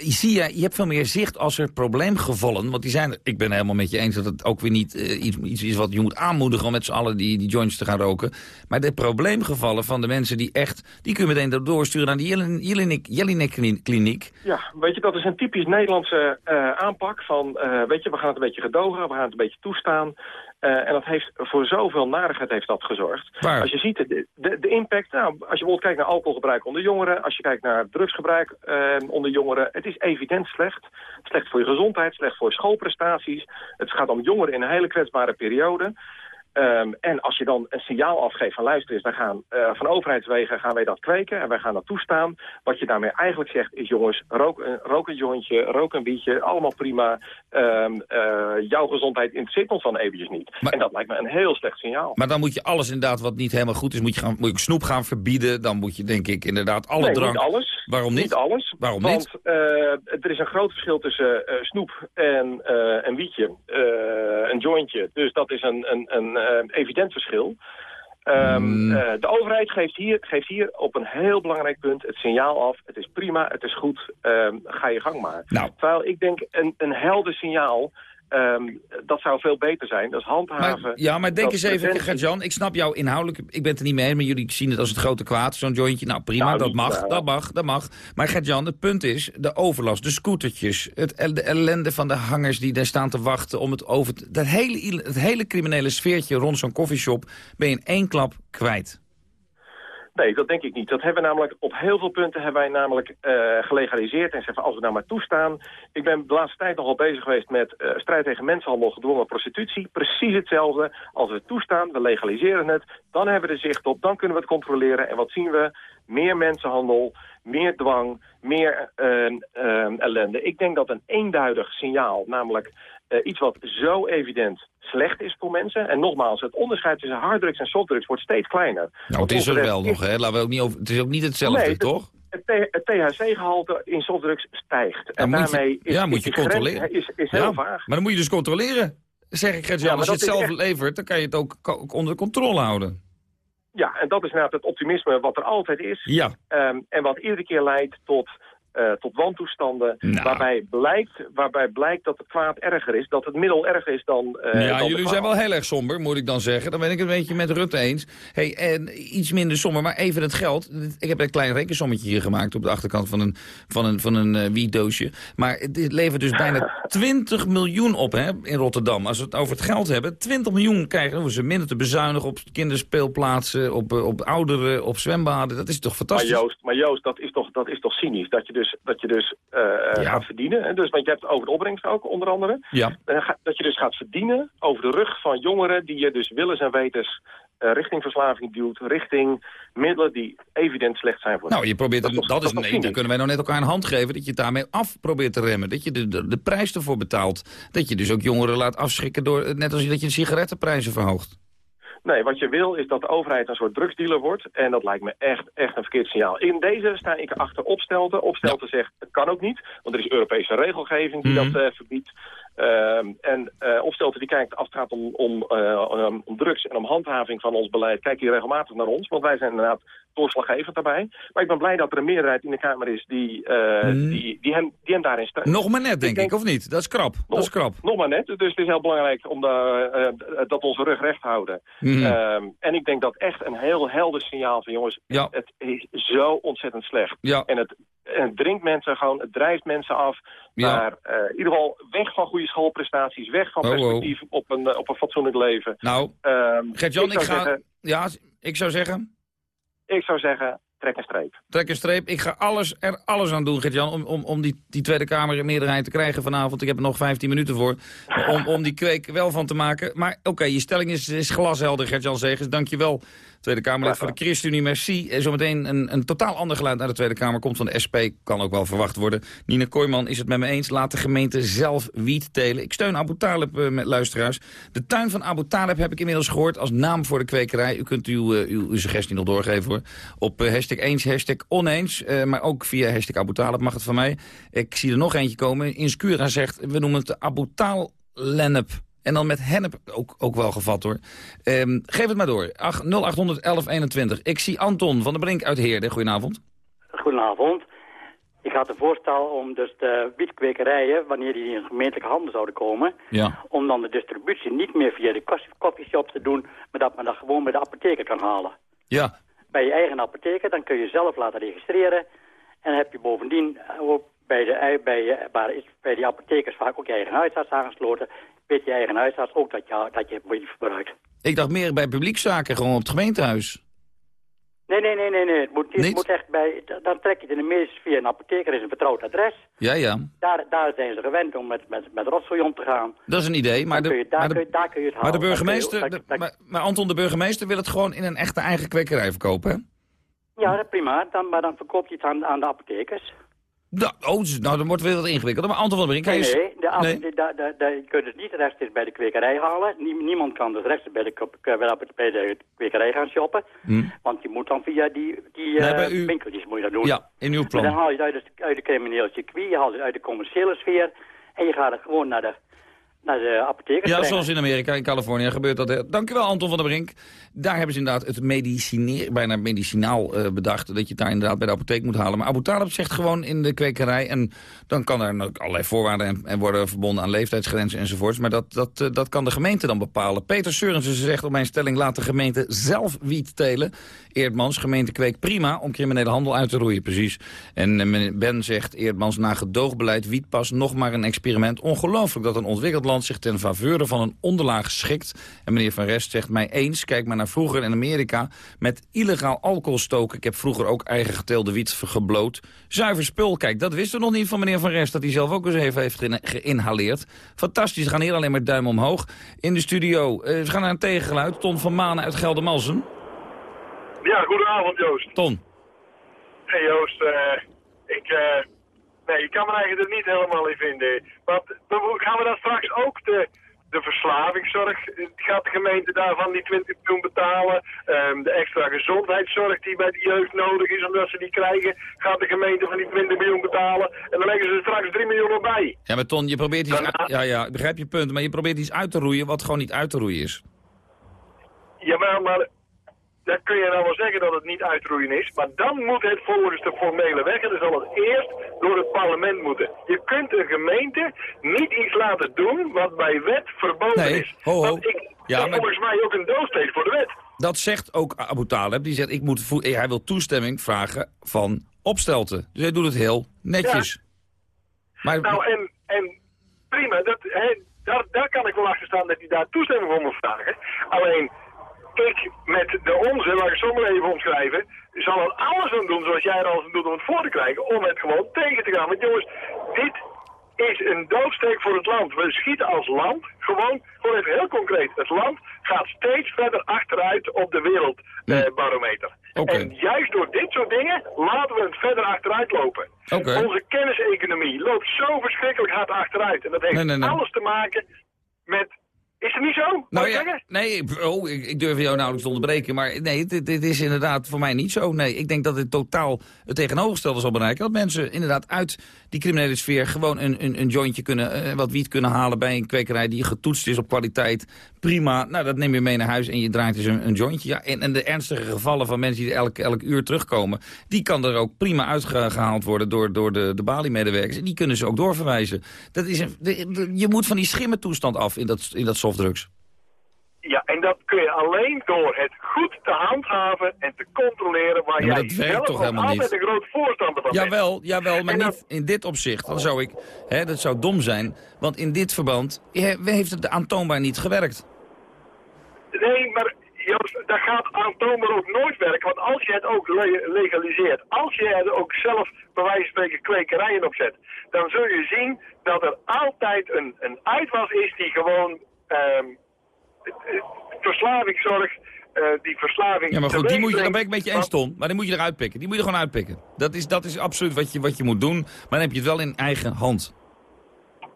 Je, zie je, je hebt veel meer zicht als er probleemgevallen, want die zijn er, ik ben helemaal met je eens dat het ook weer niet eh, iets, iets is wat je moet aanmoedigen om met z'n allen die, die joints te gaan roken. Maar de probleemgevallen van de mensen die echt, die kun je meteen doorsturen naar die Jelinek- Jelinek kliniek. Ja, weet je, dat is een typisch Nederlandse eh, aanpak van, eh, weet je, we gaan het een beetje gedogen, we gaan het een beetje toestaan. Eh, en dat heeft voor zoveel narigheid heeft dat gezorgd. Waar? Als je ziet de, de, de impact, nou, als je bijvoorbeeld kijkt naar alcoholgebruik onder jongeren, als je kijkt naar drugsgebruik eh, onder jongeren, het is evident slecht. Slecht voor je gezondheid, slecht voor schoolprestaties. Het gaat om jongeren in een hele kwetsbare periode. Ehm, en als je dan een signaal afgeeft van luister eens, wij gaan eh, van overheidswegen gaan wij dat kweken en wij gaan dat toestaan. Wat je daarmee eigenlijk zegt is jongens, rook een, rook een jointje, rook een bietje, allemaal prima. Ehm, eh, jouw gezondheid interesseert ons dan eventjes niet. en dat lijkt me een heel slecht signaal. Maar dan moet je alles inderdaad wat niet helemaal goed is, moet je, gaan, moet je snoep gaan verbieden. Dan moet je denk ik inderdaad alle nee, drank... niet alles. Waarom niet? Niet alles. Waarom want, niet? eh, er is een groot verschil tussen eh, snoep en eh, een wietje, eh, een jointje. Dus dat is een, een, een eh, evident verschil. Ehm, Hmm. eh, de overheid geeft hier, geeft hier op een heel belangrijk punt het signaal af. Het is prima, het is goed, ehm, ga je gang maar. Nou. Terwijl ik denk, een, een helder signaal, ehm, dat zou veel beter zijn. Dat is handhaven. Maar, ja, maar denk eens even, Gert-Jan, ik snap jou inhoudelijk, ik ben het er niet mee maar jullie zien het als het grote kwaad, zo'n jointje. Nou prima, Nou, dat niet, mag, dat mag, dat mag. Maar Gert-Jan, het punt is, de overlast, de scootertjes, het, de ellende van de hangers die daar staan te wachten om het over... te- Dat hele, het hele criminele sfeertje rond zo'n koffieshop ben je in één klap kwijt. Nee, dat denk ik niet. Dat hebben we namelijk op heel veel punten hebben wij namelijk eh, gelegaliseerd en zeggen als we nou maar toestaan. Ik ben de laatste tijd nogal bezig geweest met eh, strijd tegen mensenhandel, gedwongen prostitutie. Precies hetzelfde. Als we toestaan, we legaliseren het, dan hebben we er zicht op, dan kunnen we het controleren. En wat zien we? Meer mensenhandel, meer dwang, meer eh, ellende. Ik denk dat een eenduidig signaal, namelijk iets wat zo evident slecht is voor mensen. En nogmaals, het onderscheid tussen harddrugs en softdrugs wordt steeds kleiner. Nou, het is er wel nog, hè? Laten we ook niet over, het is ook niet hetzelfde, Nee, toch? Het, THC-gehalte in softdrugs stijgt. En je- daarmee is, ja, is moet je grens- controleren. Is, is Ja, heel vaag. Maar dan moet je dus controleren. Zeg ik, Gert-Jan, Ja, als je het is zelf echt- levert, dan kan je het ook, ook onder controle houden. Ja, en dat is inderdaad het optimisme wat er altijd is. Ja. Ehm, en wat iedere keer leidt tot, eh, tot wantoestanden. Nou. Waarbij, blijkt, waarbij blijkt dat het kwaad erger is. Dat het middel erger is dan, eh ja, dan jullie zijn wel heel erg somber, moet ik dan zeggen. Dan ben ik het een beetje met Rutte eens. Hey, en iets minder somber, maar even het geld. Ik heb een klein rekensommetje hier gemaakt op de achterkant van een, van een, van een eh, wietdoosje. Maar het levert dus bijna 20 miljoen op hè, in Rotterdam. Als we het over het geld hebben, 20 miljoen krijgen hoeven ze minder te bezuinigen op kinderspeelplaatsen, op, op ouderen, op zwembaden. Dat is toch Maar fantastisch? Joost, maar Joost dat, is toch, dat is toch cynisch? Dat je dus, dat je dus eh, gaat verdienen. Hè? Dus, want je hebt het over de opbrengst ook, onder andere. Ja. Eh, dat je dus gaat verdienen over de rug van jongeren... die je dus willens en wetens eh, richting verslaving duwt... richting middelen die evident slecht zijn voor Nou, je probeert dat, dat is, nee, dan kunnen wij nou net elkaar een hand geven... dat je het daarmee af probeert te remmen. Dat je de, de, de prijs ervoor betaalt. Dat je dus ook jongeren laat afschrikken... Door, net als dat je de sigarettenprijzen verhoogt. Nee, wat je wil is dat de overheid een soort drugsdealer wordt. En dat lijkt me echt, echt een verkeerd signaal. In deze sta ik achter Opstelten. Opstelten zegt, het kan ook niet. Want er is Europese regelgeving die Mhm. dat eh, verbiedt. Ehm, en uh, Opstelten die kijkt als het gaat om, om, um, om drugs en om handhaving van ons beleid... kijkt hij regelmatig naar ons, want wij zijn inderdaad doorslaggevend daarbij. Maar ik ben blij dat er een meerderheid in de Kamer is die, mm. die, die, hem, die hem daarin steunt. Nog maar net, denk ik, denk, of niet? Dat is krap. Nog, dat is krap. Nog maar net, dus het is heel belangrijk om de, dat onze rug recht houden. Mm. Um, en ik denk dat echt een heel helder signaal van... jongens, ja. het is zo ontzettend slecht. Ja. En het, het dringt mensen gewoon, het drijft mensen af... Ja. naar uh, in ieder geval weg van goede schoolprestaties... weg van Oh, oh. perspectief op, een, uh, op een fatsoenlijk leven. Nou, um, Gert-Jan, ik, zou ga... Zeggen, ja, ik zou zeggen... ik zou zeggen, trek een streep. Trek een streep. Ik ga alles, er alles aan doen, Gert-Jan, om, om, om die, die Tweede Kamer in meerderheid te krijgen vanavond. Ik heb er nog 15 minuten voor, om, om die kweek wel van te maken. Maar oké, je stelling is, is glashelder, Gert-Jan Zegers. Dank je wel, Tweede Kamerlid voor de ChristenUnie. Merci. Eh, Zometeen een, een totaal ander geluid naar de Tweede Kamer komt van de SP. Kan ook wel verwacht worden. Nina Kooijman is het met me eens. Laat de gemeente zelf wiet telen. Ik steun Abu Talib uh, met luisteraars. De tuin van Abu Talib heb ik inmiddels gehoord als naam voor de kwekerij. U kunt uw, uh, uw, uw suggestie nog doorgeven hoor. Op uh, hashtag eens, hashtag oneens. Maar ook via hashtag Abu Talib mag het van mij. Ik zie er nog eentje komen. Inscura zegt, we noemen het de Abu Talib. En dan met hennep ook, ook wel gevat hoor. Um, geef het maar door. 8, 0800 1121. Ik zie Anton van der Brink uit Heerde. Goedenavond. Goedenavond. Ik had een voorstel om dus de wietkwekerijen, wanneer die in gemeentelijke handen zouden komen, ja. om dan de distributie niet meer via de coffeeshops te doen, maar dat men dat gewoon bij de apotheker kan halen. Ja. Bij je eigen apotheker, dan kun je zelf laten registreren. En dan heb je bovendien ook bij, de, bij, is, bij die apothekers vaak ook je eigen huisarts aangesloten. Weet je eigen huisarts ook dat je, dat je wiet gebruikt. Ik dacht meer bij publiekzaken, gewoon op het gemeentehuis. Nee, nee, nee, nee, nee. Het moet, het moet echt bij, dan trek je het in de meest via een apotheker, is een vertrouwd adres. Ja, ja. Daar, daar zijn ze gewend om met, met, met rotzooi om te gaan. Dat is een idee, maar, de, kun je, daar, maar, de, kun je, daar kun je het maar halen. de burgemeester, je, dat, de, maar, maar, Anton, de burgemeester wil het gewoon in een echte eigen kwekerij verkopen, hè? Ja, prima. Dan, maar dan verkoop je het aan, aan de apothekers. Da, oh, nou, dan wordt het weer wat ingewikkelder. Maar Anton van der Brink, nee, is... nee, de, nee. De, de, je kunt het niet rechtstreeks bij de kwekerij halen. Nie, niemand kan dus rechtstreeks bij de, bij de kwekerij gaan shoppen. Hm. Want je moet dan via die, die nee, uh, u... winkeltjes moet je dat doen. Ja, in uw plan. Maar dan haal je het uit de, uit de criminele circuit, je haalt het uit de commerciële sfeer. En je gaat het gewoon naar de, naar de apothekers Ja, zoals in Amerika, in Californië gebeurt dat. Hè. Dank u wel, Anton van der Brink. Daar hebben ze inderdaad het medicineer, bijna medicinaal uh, bedacht... dat je het daar inderdaad bij de apotheek moet halen. Maar Abu Talib zegt gewoon in de kwekerij... en dan kan er ook allerlei voorwaarden en, en worden verbonden aan leeftijdsgrenzen enzovoorts... maar dat, dat, uh, dat kan de gemeente dan bepalen. Peter Seurensen zegt op mijn stelling... laat de gemeente zelf wiet telen. Eerdmans, gemeente kweek prima om criminele handel uit te roeien, precies. En uh, Ben zegt, Eerdmans, na gedoogbeleid wietpas nog maar een experiment. Ongelooflijk dat een ontwikkeld land zich ten faveur van een onderlaag schikt. En meneer Van Rest zegt mij eens, kijk maar naar vroeger in Amerika... met illegaal alcohol stoken. Ik heb vroeger ook eigen geteelde wiet gebloot. Zuiver spul, kijk, dat wisten we nog niet van meneer Van Rest... dat hij zelf ook eens even heeft geïnhaleerd. Fantastisch, we gaan hier alleen maar duim omhoog. In de studio, we gaan naar een tegengeluid. Ton van Manen uit Geldermalsen. Ja, goedenavond Joost. Ton. Hey Joost, uh, ik... Uh, nee, ik kan me eigenlijk er niet helemaal in vinden. Want gaan we dan straks ook de, de verslavingszorg, gaat de gemeente daarvan die 20 miljoen betalen? Um, de extra gezondheidszorg die bij de jeugd nodig is, omdat ze die krijgen, gaat de gemeente van die 20 miljoen betalen? En dan leggen ze er straks 3 miljoen op bij. Ja, maar Ton, je probeert iets... Ja, ja, ik begrijp je punt, maar je probeert iets uit te roeien wat gewoon niet uit te roeien is. Jawel, maar dan kun je nou wel zeggen dat het niet uitroeien is, maar dan moet het volgens de formele weg en dan zal het eerst door het parlement moeten. Je kunt een gemeente niet iets laten doen wat bij wet verboden nee, is. Ho, ho. Want ik, ja, dat maar... volgens mij ook een doodsteek voor de wet. Dat zegt ook Abu Talib. Die zegt, ik moet hij wil toestemming vragen van opstelten. Dus hij doet het heel netjes. Ja. Maar... Nou, en, en prima, dat, he, daar, daar kan ik wel achter staan dat hij daar toestemming voor moet vragen. Alleen ik met de onze, laat ik zo maar even omschrijven, zal er alles aan doen zoals jij er alles aan doet om het voor te krijgen, om het gewoon tegen te gaan. Want jongens, dit is een doodsteek voor het land. We schieten als land gewoon, gewoon even heel concreet, het land gaat steeds verder achteruit op de wereldbarometer. Hm. Okay. En juist door dit soort dingen laten we het verder achteruit lopen. Okay. Onze kenniseconomie loopt zo verschrikkelijk hard achteruit. En dat heeft nee, nee, nee. alles te maken met Is het niet zo? Nou ja, nee, oh, ik, ik, durf jou nauwelijks te onderbreken. Maar nee, dit, dit, is inderdaad voor mij niet zo. Nee, ik denk dat het totaal het tegenovergestelde zal bereiken. Dat mensen inderdaad uit die criminele sfeer gewoon een, een, een jointje kunnen, uh, wat wiet kunnen halen bij een kwekerij die getoetst is op kwaliteit. Prima, nou dat neem je mee naar huis en je draait dus een, een jointje. Ja, en, en, de ernstige gevallen van mensen die elk, elk uur terugkomen, die kan er ook prima uitgehaald worden door, door de, de Bali-medewerkers. En die kunnen ze ook doorverwijzen. Dat is een, je moet van die schimmentoestand af in dat, in dat softdrugs. Ja, en dat kun je alleen door het goed te handhaven en te controleren waar ja, jij zelf toch helemaal altijd niet. een groot voorstander van jawel, bent. Jawel, maar niet in dit opzicht. Dan zou ik, hè, dat zou dom zijn, want in dit verband he- heeft het aantoonbaar niet gewerkt. Nee, maar Joost, dat gaat aantoonbaar ook nooit werken. Want als je het ook le- legaliseert, als je er ook zelf bij wijze van spreken kwekerijen op zet, dan zul je zien dat er altijd een, een uitwas is die gewoon ehm, eh, verslaving zorgt. eh, die verslaving Ja, maar goed, die moet je, dan ben ik met je eens, Ton. Maar die moet je eruit pikken. Die moet je er gewoon uitpikken. Dat is, dat is absoluut wat je, wat je moet doen. Maar dan heb je het wel in eigen hand.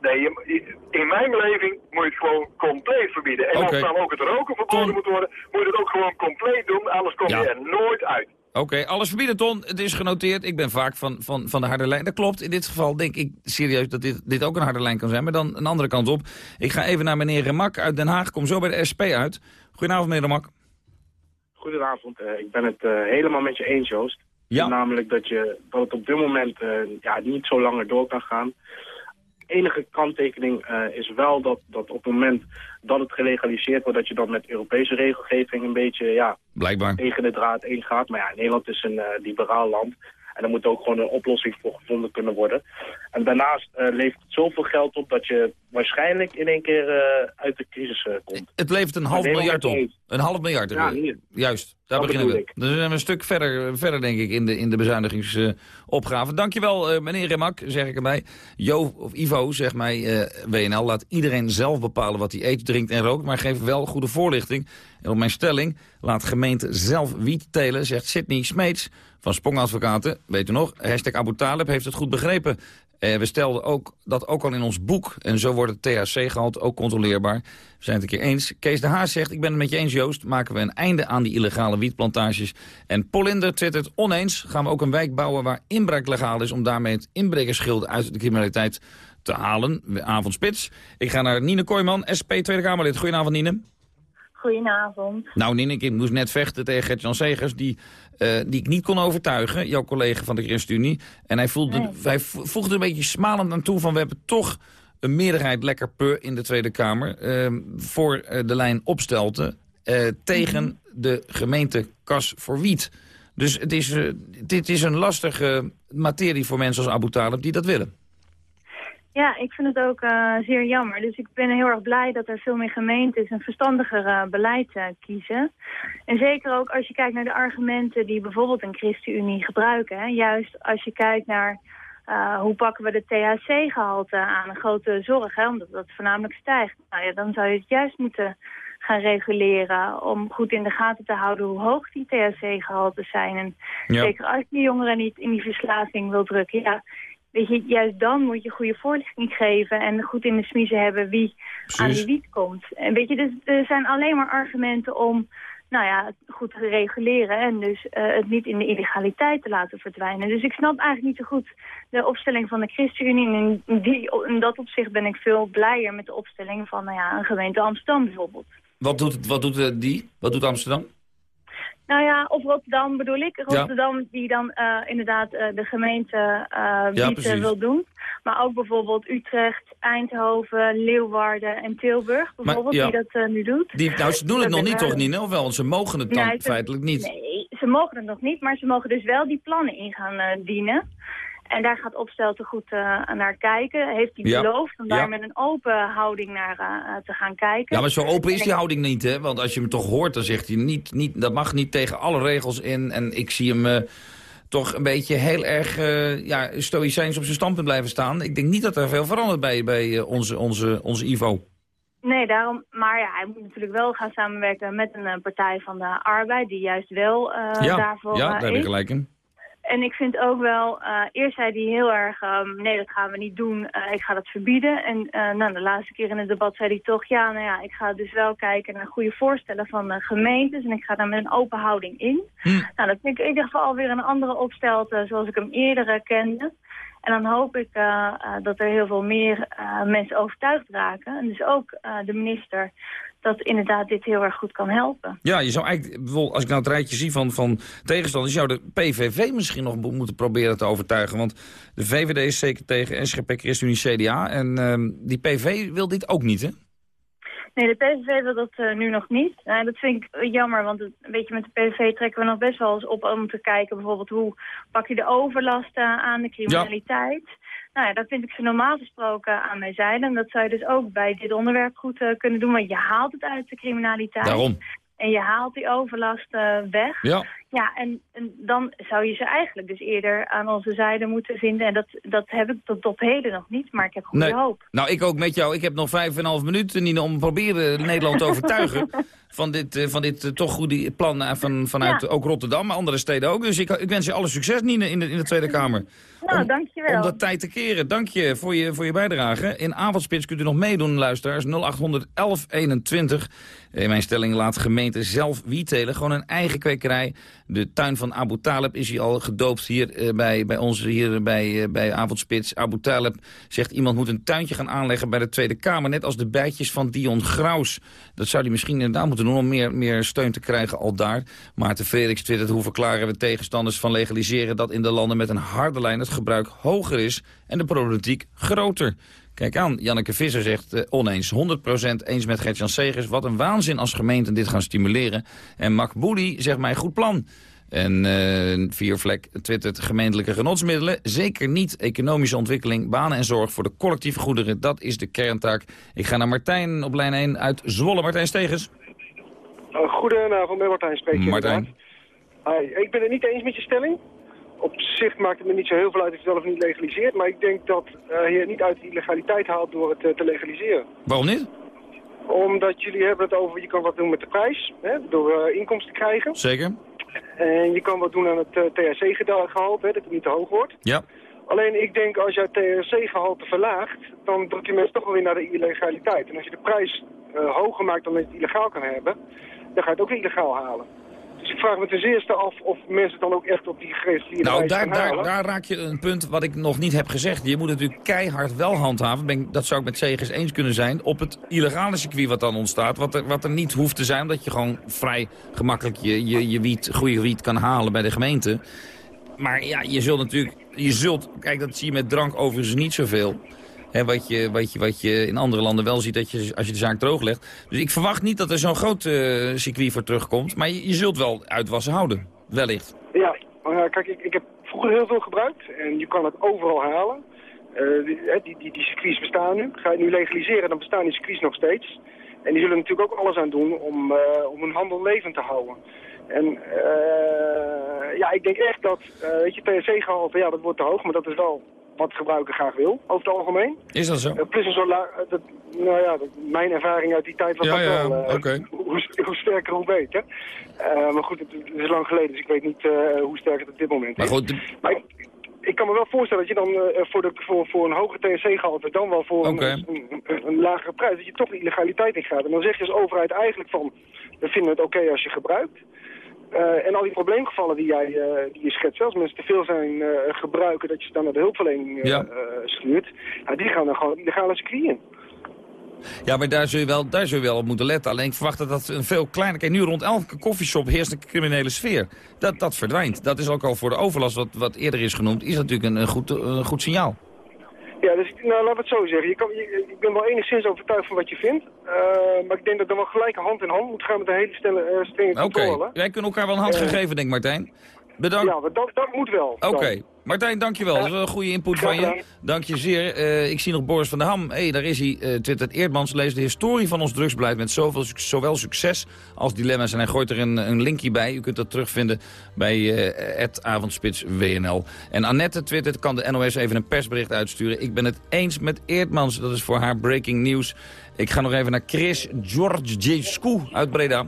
Nee, je- in mijn beleving moet je het gewoon compleet verbieden. En Oké. als dan ook het roken verboden moet worden, moet je het ook gewoon compleet doen, anders kom je er nooit uit. Oké, alles verbieden, Ton. Het is genoteerd. Ik ben vaak van, van, van de harde lijn. Dat klopt. In dit geval denk ik serieus dat dit, dit ook een harde lijn kan zijn. Maar dan een andere kant op. Ik ga even naar meneer Remak uit Den Haag. Kom zo bij de SP uit. Goedenavond, meneer Remak. Goedenavond. Eh, ik ben het eh, helemaal met je eens, Joost. Ja. Namelijk dat, je, dat het op dit moment eh, ja, niet zo langer door kan gaan. Enige kanttekening eh, is wel dat, dat op het moment dat het gelegaliseerd wordt... dat je dan met Europese regelgeving een beetje ja, Blijkbaar. tegen de draad ingaat. Maar ja, Nederland is een eh, liberaal land. En er moet ook gewoon een oplossing voor gevonden kunnen worden. En daarnaast eh, levert het zoveel geld op dat je waarschijnlijk in één keer uit de crisis komt. Het levert een half miljard op. Een half miljard. Ja. Juist, daar Dat beginnen we. Dan zijn we een stuk verder, verder denk ik, in de, in de bezuinigingsopgave. Dankjewel, eh meneer Remak, zeg ik erbij. Jo, of Ivo, zeg mij, eh, WNL, laat iedereen zelf bepalen wat hij eet, drinkt en rookt. Maar geef wel goede voorlichting. En op mijn stelling, laat gemeente zelf wiet telen, zegt Sidney Smeets van Sprongadvocaten. Weet u nog, hashtag Abu Talib heeft het goed begrepen. Eh, we stelden ook dat ook al in ons boek. En zo wordt het THC-gehalte ook controleerbaar. We zijn het een keer eens. Kees de Haas zegt, ik ben het met je eens Joost. Maken we een einde aan die illegale wietplantages. En Polinder twittert oneens. Gaan we ook een wijk bouwen waar inbraak legaal is... om daarmee het inbrekerschild uit de criminaliteit te halen. Avondspits. Ik ga naar Nine Kooijman, SP Tweede Kamerlid. Goedenavond Nine. Goedenavond. Nou Nine, ik moest net vechten tegen Gert-Jan Segers... Die, eh, die ik niet kon overtuigen, jouw collega van de ChristenUnie. En hij, voelde, Nee. hij vo- voegde een beetje smalend aan toe... van we hebben toch een meerderheid lekker per in de Tweede Kamer... eh, voor eh, de lijn opstelte eh, tegen de gemeentekas voor wiet. Dus het is, dit is een lastige materie voor mensen als Abu Talib die dat willen. Ja, ik vind het ook eh, zeer jammer. Dus ik ben heel erg blij dat er veel meer gemeentes een verstandiger eh, beleid eh, kiezen. En zeker ook als je kijkt naar de argumenten die bijvoorbeeld een ChristenUnie gebruiken. Hè. Juist als je kijkt naar hoe pakken we de THC-gehalte aan, een grote zorg, hè, omdat dat voornamelijk stijgt. Nou ja, dan zou je het juist moeten gaan reguleren om goed in de gaten te houden hoe hoog die THC-gehalten zijn. En Ja. zeker als je jongeren niet in die verslaving wil drukken, ja, weet je, juist dan moet je goede voorlichting geven en goed in de smiezen hebben wie aan die wiet komt. En weet je, dus er zijn alleen maar argumenten om, nou ja, het goed te reguleren en dus eh, het niet in de illegaliteit te laten verdwijnen. Dus ik snap eigenlijk niet zo goed de opstelling van de ChristenUnie. En in, die, in dat opzicht ben ik veel blijer met de opstelling van, nou ja, een gemeente Amsterdam bijvoorbeeld. Wat doet, wat doet eh, die? Wat doet Amsterdam? Nou ja, of Rotterdam bedoel ik. Rotterdam die dan eh, inderdaad eh, de gemeente Ja, precies. wil doen. Maar ook bijvoorbeeld Utrecht, Eindhoven, Leeuwarden en Tilburg bijvoorbeeld, ja. die dat nu doet. Die, nou, ze doen het nog niet toch, Nine? Of wel? Ze mogen het dan Nee, feitelijk niet. Nee, ze mogen het nog niet, maar ze mogen dus wel die plannen in gaan dienen. En daar gaat Opstelten goed eh, naar kijken. Heeft hij Ja. beloofd om Ja. daar met een open houding naar eh, te gaan kijken. Ja, maar zo open is die ik- houding niet, hè? Want als je hem toch hoort, dan zegt hij niet, niet dat mag niet tegen alle regels in. En ik zie hem eh, toch een beetje heel erg ja, stoïcijns op zijn standpunt blijven staan. Ik denk niet dat er veel verandert bij, bij onze, onze, onze Ivo. Nee, daarom. Maar ja, hij moet natuurlijk wel gaan samenwerken met een partij van de arbeid, die juist wel ja, daarvoor ja daar heb is. gelijk in. En ik vind ook wel, uh, eerst zei hij heel erg, um, nee dat gaan we niet doen, uh, ik ga dat verbieden. En uh, nou, de laatste keer in het debat zei hij toch, ja nou ja, ik ga dus wel kijken naar goede voorstellen van gemeentes. En ik ga daar met een open houding in. Hm. Nou, dat vind ik in ieder geval alweer een andere opstelte zoals ik hem eerder kende. En dan hoop ik uh, uh, dat er heel veel meer uh, mensen overtuigd raken. En dus ook de minister dat inderdaad dit heel erg goed kan helpen. Ja, je zou eigenlijk, als ik nou het rijtje zie van, van tegenstanders... zou de PVV misschien nog moeten proberen te overtuigen. Want de VVD is zeker tegen SGP, ChristenUnie, CDA. En ehm, die PV wil dit ook niet, hè? Nee, de PVV wil dat uh, nu nog niet. Uh, dat vind ik jammer, want het, weet je, met de PVV trekken we nog best wel eens op om te kijken bijvoorbeeld hoe pak je de overlast uh, aan de criminaliteit. Ja. Nou ja, dat vind ik ze normaal gesproken aan mijn zijde. En dat zou je dus ook bij dit onderwerp goed kunnen doen, want je haalt het uit de criminaliteit. Daarom. En je haalt die overlast weg. Ja. Ja, en, en, dan zou je ze eigenlijk dus eerder aan onze zijde moeten vinden. En dat, dat heb ik tot op heden nog niet, maar ik heb goede nee. hoop. Nou, ik ook met jou. Ik heb nog vijf en een half minuten, Nina, om proberen Nederland te overtuigen... van dit, uh, van dit uh, toch goede plan uh, van, vanuit ja. ook Rotterdam, maar andere steden ook. Dus ik, ik wens je alle succes, Nina, in de, in de Tweede Kamer. Nou, dankjewel. Om dat tijd te keren. Dank je voor je, voor je bijdrage. In avondspits kunt u nog meedoen, luisteraars. 0800 1121. In mijn stelling laat gemeente zelf wietelen. Gewoon een eigen kwekerij. De tuin van Abu Talib is hier al gedoopt hier uh, bij, bij ons hier bij, uh, bij Avondspits. Abu Talib zegt iemand moet een tuintje gaan aanleggen bij de Tweede Kamer. Net als de bijtjes van Dion Graus. Dat zou hij misschien inderdaad moeten doen om meer, meer steun te krijgen al daar. Maarten Felix twittert hoe verklaren we tegenstanders van legaliseren... dat in de landen met een harde lijn het gebruik hoger is en de problematiek groter. Kijk aan, Janneke Visser zegt uh, oneens. 100% eens met Gert-Jan Segers. Wat een waanzin als gemeenten dit gaan stimuleren. En Mac Boody zegt mij goed plan. En uh, Viervlek twittert gemeentelijke genotsmiddelen. Zeker niet economische ontwikkeling, banen en zorg voor de collectieve goederen. Dat is de kerntaak. Ik ga naar Martijn op lijn 1 uit Zwolle. Martijn Stegers. Uh, goedenavond, met Martijn spreek je Martijn. Hi, ik ben het niet eens met je stelling. Op zich maakt het me niet zo heel veel uit of je zelf niet legaliseert. Maar ik denk dat uh, je het niet uit de illegaliteit haalt door het uh, te legaliseren. Waarom niet? Omdat jullie hebben het over, je kan wat doen met de prijs. Hè, door uh, inkomsten te krijgen. Zeker. En je kan wat doen aan het THC-gehalte, dat het niet te hoog wordt. Ja. Alleen ik denk als je het THC-gehalte verlaagt, dan druk je mensen toch wel weer naar de illegaliteit. En als je de prijs hoger maakt dan je het illegaal kan hebben, dan ga je het ook weer illegaal halen. Dus ik vraag me ten zeerste af of mensen dan ook echt op die gerechtelijke Nou, wijze daar, daar, daar raak je een punt wat ik nog niet heb gezegd. Je moet natuurlijk keihard wel handhaven. Ben, ik- dat zou ik met Segers eens kunnen zijn. Op het illegale circuit wat dan ontstaat. Wat er, wat er niet hoeft te zijn. Omdat je gewoon vrij gemakkelijk je, je, je wiet, goede wiet kan halen bij de gemeente. Maar ja, je zult natuurlijk... Je zult, kijk, dat zie je met drank overigens niet zoveel. Hè, wat, je, wat, je, wat je in andere landen wel ziet dat je, als je de zaak drooglegt. Dus ik verwacht niet dat er zo'n groot eh, circuit voor terugkomt. Maar je, zult wel uitwassen houden. Wellicht. Ja, ja, kijk, ik, ik heb vroeger heel veel gebruikt en je kan het overal halen. Eh, die, die, die, circuits bestaan nu. Ga je het nu legaliseren, dan bestaan die circuits nog steeds. En die zullen natuurlijk ook alles aan doen om, eh, om hun handel levend te houden. En eh, ja, ik denk echt dat, eh, weet je, THC-gehalte, ja, dat wordt te hoog, maar dat is wel wat de gebruiker graag wil, over het algemeen. Is dat zo? Eh, plus een zo la- eh, dat, nou ja, dat, mijn ervaring uit die tijd was Ja, dat ja, wel. eh, oké. hoe, hoe sterker, hoe beter. Maar goed, het, het is lang geleden, dus ik weet niet hoe sterk het op dit moment Maar is. goed, Maar ik, ik kan me wel voorstellen dat je dan voor, de, voor, voor een hoger THC-gehalte, dan wel voor een, een, lagere prijs, dat je toch de illegaliteit in gaat. En dan zeg je als overheid eigenlijk van, we vinden het oké als je gebruikt. Eh, en al die probleemgevallen die jij eh, die je schetst, als mensen te veel zijn eh, gebruiken, dat je ze dan naar de hulpverlening Ja. stuurt, die gaan dan gewoon illegale circuit in. Ja, maar daar zul, je wel, daar zul je wel op moeten letten. Alleen ik verwacht dat dat een veel kleiner... Kijk, nu rond elke koffieshop heerst een criminele sfeer. Dat, dat verdwijnt. Dat is ook al voor de overlast, wat, wat eerder is genoemd... is natuurlijk een, een, goed, een goed signaal. Ja, dus nou, laten we het zo zeggen. Je kan, je, ik ben wel enigszins overtuigd van wat je vindt. eh, maar ik denk dat er wel gelijk hand in hand moet gaan met een hele stelle, eh, strenge Oké, controle. wij kunnen elkaar wel een hand Eh, gegeven, denk ik, Martijn. Bedankt. Ja, dat, dat moet wel. Oké. Martijn, dankjewel. Dat is wel een goede input van je. Dank je zeer. Eh, ik zie nog Boris van der Ham. Hé, daar is hij. Uh, twittert Eerdmans leest de historie van ons drugsbeleid... met zoveel, zowel succes als dilemma's. En hij gooit er een, een linkje bij. U kunt dat terugvinden bij eh het avondspits WNL. En Annette twittert, kan de NOS even een persbericht uitsturen. Ik ben het eens met Eerdmans. Dat is voor haar breaking news. Ik ga nog even naar Chris Georgescu uit Breda.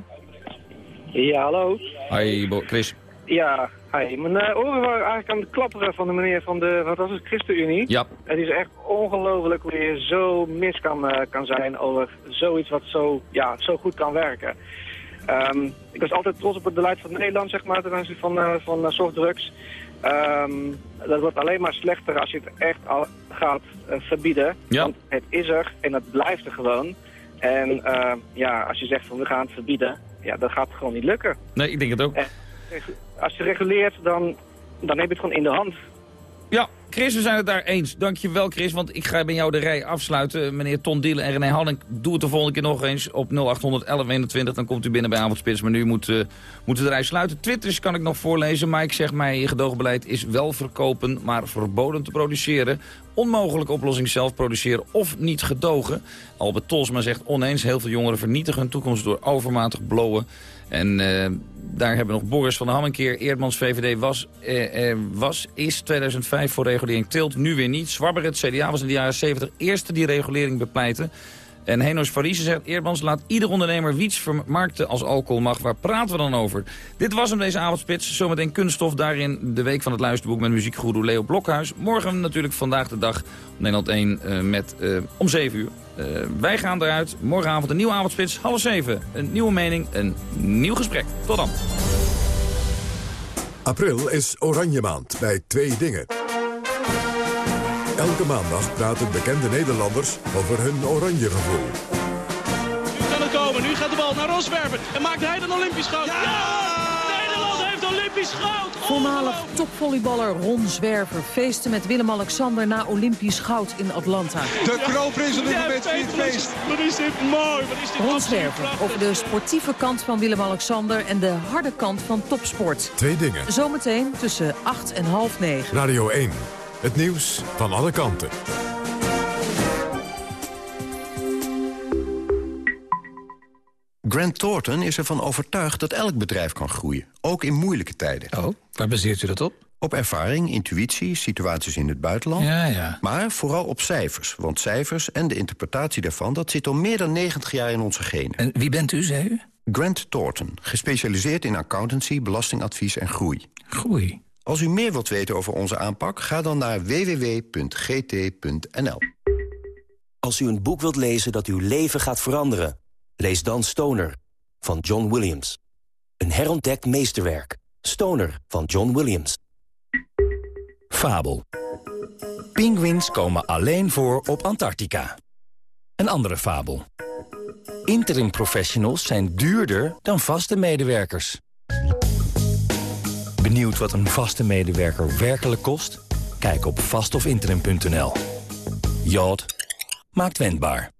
Ja, hallo. Hoi, Chris. Ja, hi. Mijn uh, oren waren eigenlijk aan het klapperen van de meneer van de, wat was het, ChristenUnie. Ja. Het is echt ongelooflijk hoe je zo mis kan, uh, kan zijn over zoiets wat zo, ja, zo goed kan werken. Um, ik was altijd trots op het beleid van Nederland, zeg maar, ten aanzien van, uh, van softdrugs. Um, dat wordt alleen maar slechter als je het echt al gaat verbieden. Ja. Want het is er en het blijft er gewoon. En ja, als je zegt van we gaan het verbieden, ja, dat gaat gewoon niet lukken. Nee, ik denk het ook. En als je reguleert, dan, dan heb je het gewoon in de hand. Ja, Chris, we zijn het daar eens. Dankjewel Chris, want ik ga bij jou de rij afsluiten. Meneer Ton Dielen en René Halling, doe het de volgende keer nog eens op 0800 1121. Dan komt u binnen bij Avondspits, maar nu moet, uh, moeten de rij sluiten. Twitters kan ik nog voorlezen, maar ik zeg mij, gedoogbeleid is wel verkopen, maar verboden te produceren. Onmogelijke oplossing zelf produceren of niet gedogen. Albert Tolsma zegt oneens, heel veel jongeren vernietigen hun toekomst door overmatig blowen. En uh, daar hebben we nog Boris van Ham een keer. Eerdmans VVD was, eh, eh, was, is 2005 voor regulering teelt, nu weer niet. Zwabber, het CDA, was in de jaren 70 eerste die regulering bepleitte. En Henos Farise zegt, Eerdmans laat ieder ondernemer wiets vermarkten als alcohol mag. Waar praten we dan over? Dit was hem deze avondspits. Zometeen kunststof, daarin de week van het luisterboek met muziekgoeroe Leo Blokhuis. Morgen natuurlijk vandaag de dag Nederland 1 uh, met om 7 uur. Uh, wij gaan eruit. Morgenavond een nieuwe avondspits, half 7. Een nieuwe mening, een nieuw gesprek. Tot dan. April is oranje maand bij Twee Dingen. Elke maandag praten bekende Nederlanders over hun oranje gevoel. Nu kan het komen, nu gaat de bal naar Roswerven. En maakt hij dan Olympisch goud? Ja! Olympisch goud! Voormalig topvolleyballer Ron Zwerver feesten met Willem-Alexander na Olympisch goud in Atlanta. De kroonprins op dit moment feest. Wat is dit mooi, wat is dit Ron Zwerver over de sportieve kant van Willem-Alexander en de harde kant van topsport. Twee dingen. Zometeen tussen 8 en half 9. Radio 1. Het nieuws van alle kanten. Grant Thornton is ervan overtuigd dat elk bedrijf kan groeien, ook in moeilijke tijden. Oh, waar baseert u dat op? Op ervaring, intuïtie, situaties in het buitenland. Ja, ja. Maar vooral op cijfers, want cijfers en de interpretatie daarvan... dat zit al meer dan 90 jaar in onze genen. En wie bent u, zei u? Grant Thornton, gespecialiseerd in accountancy, belastingadvies en groei. Groei? Als u meer wilt weten over onze aanpak, ga dan naar www.gt.nl. Als u een boek wilt lezen dat uw leven gaat veranderen... lees dan Stoner van John Williams. Een herontdekt meesterwerk. Stoner van John Williams. Fabel. Pinguïns komen alleen voor op Antarctica. Een andere fabel. Interim professionals zijn duurder dan vaste medewerkers. Benieuwd wat een vaste medewerker werkelijk kost? Kijk op vastofinterim.nl. Jod maakt wendbaar.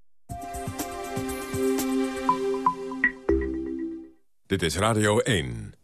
Dit is Radio 1.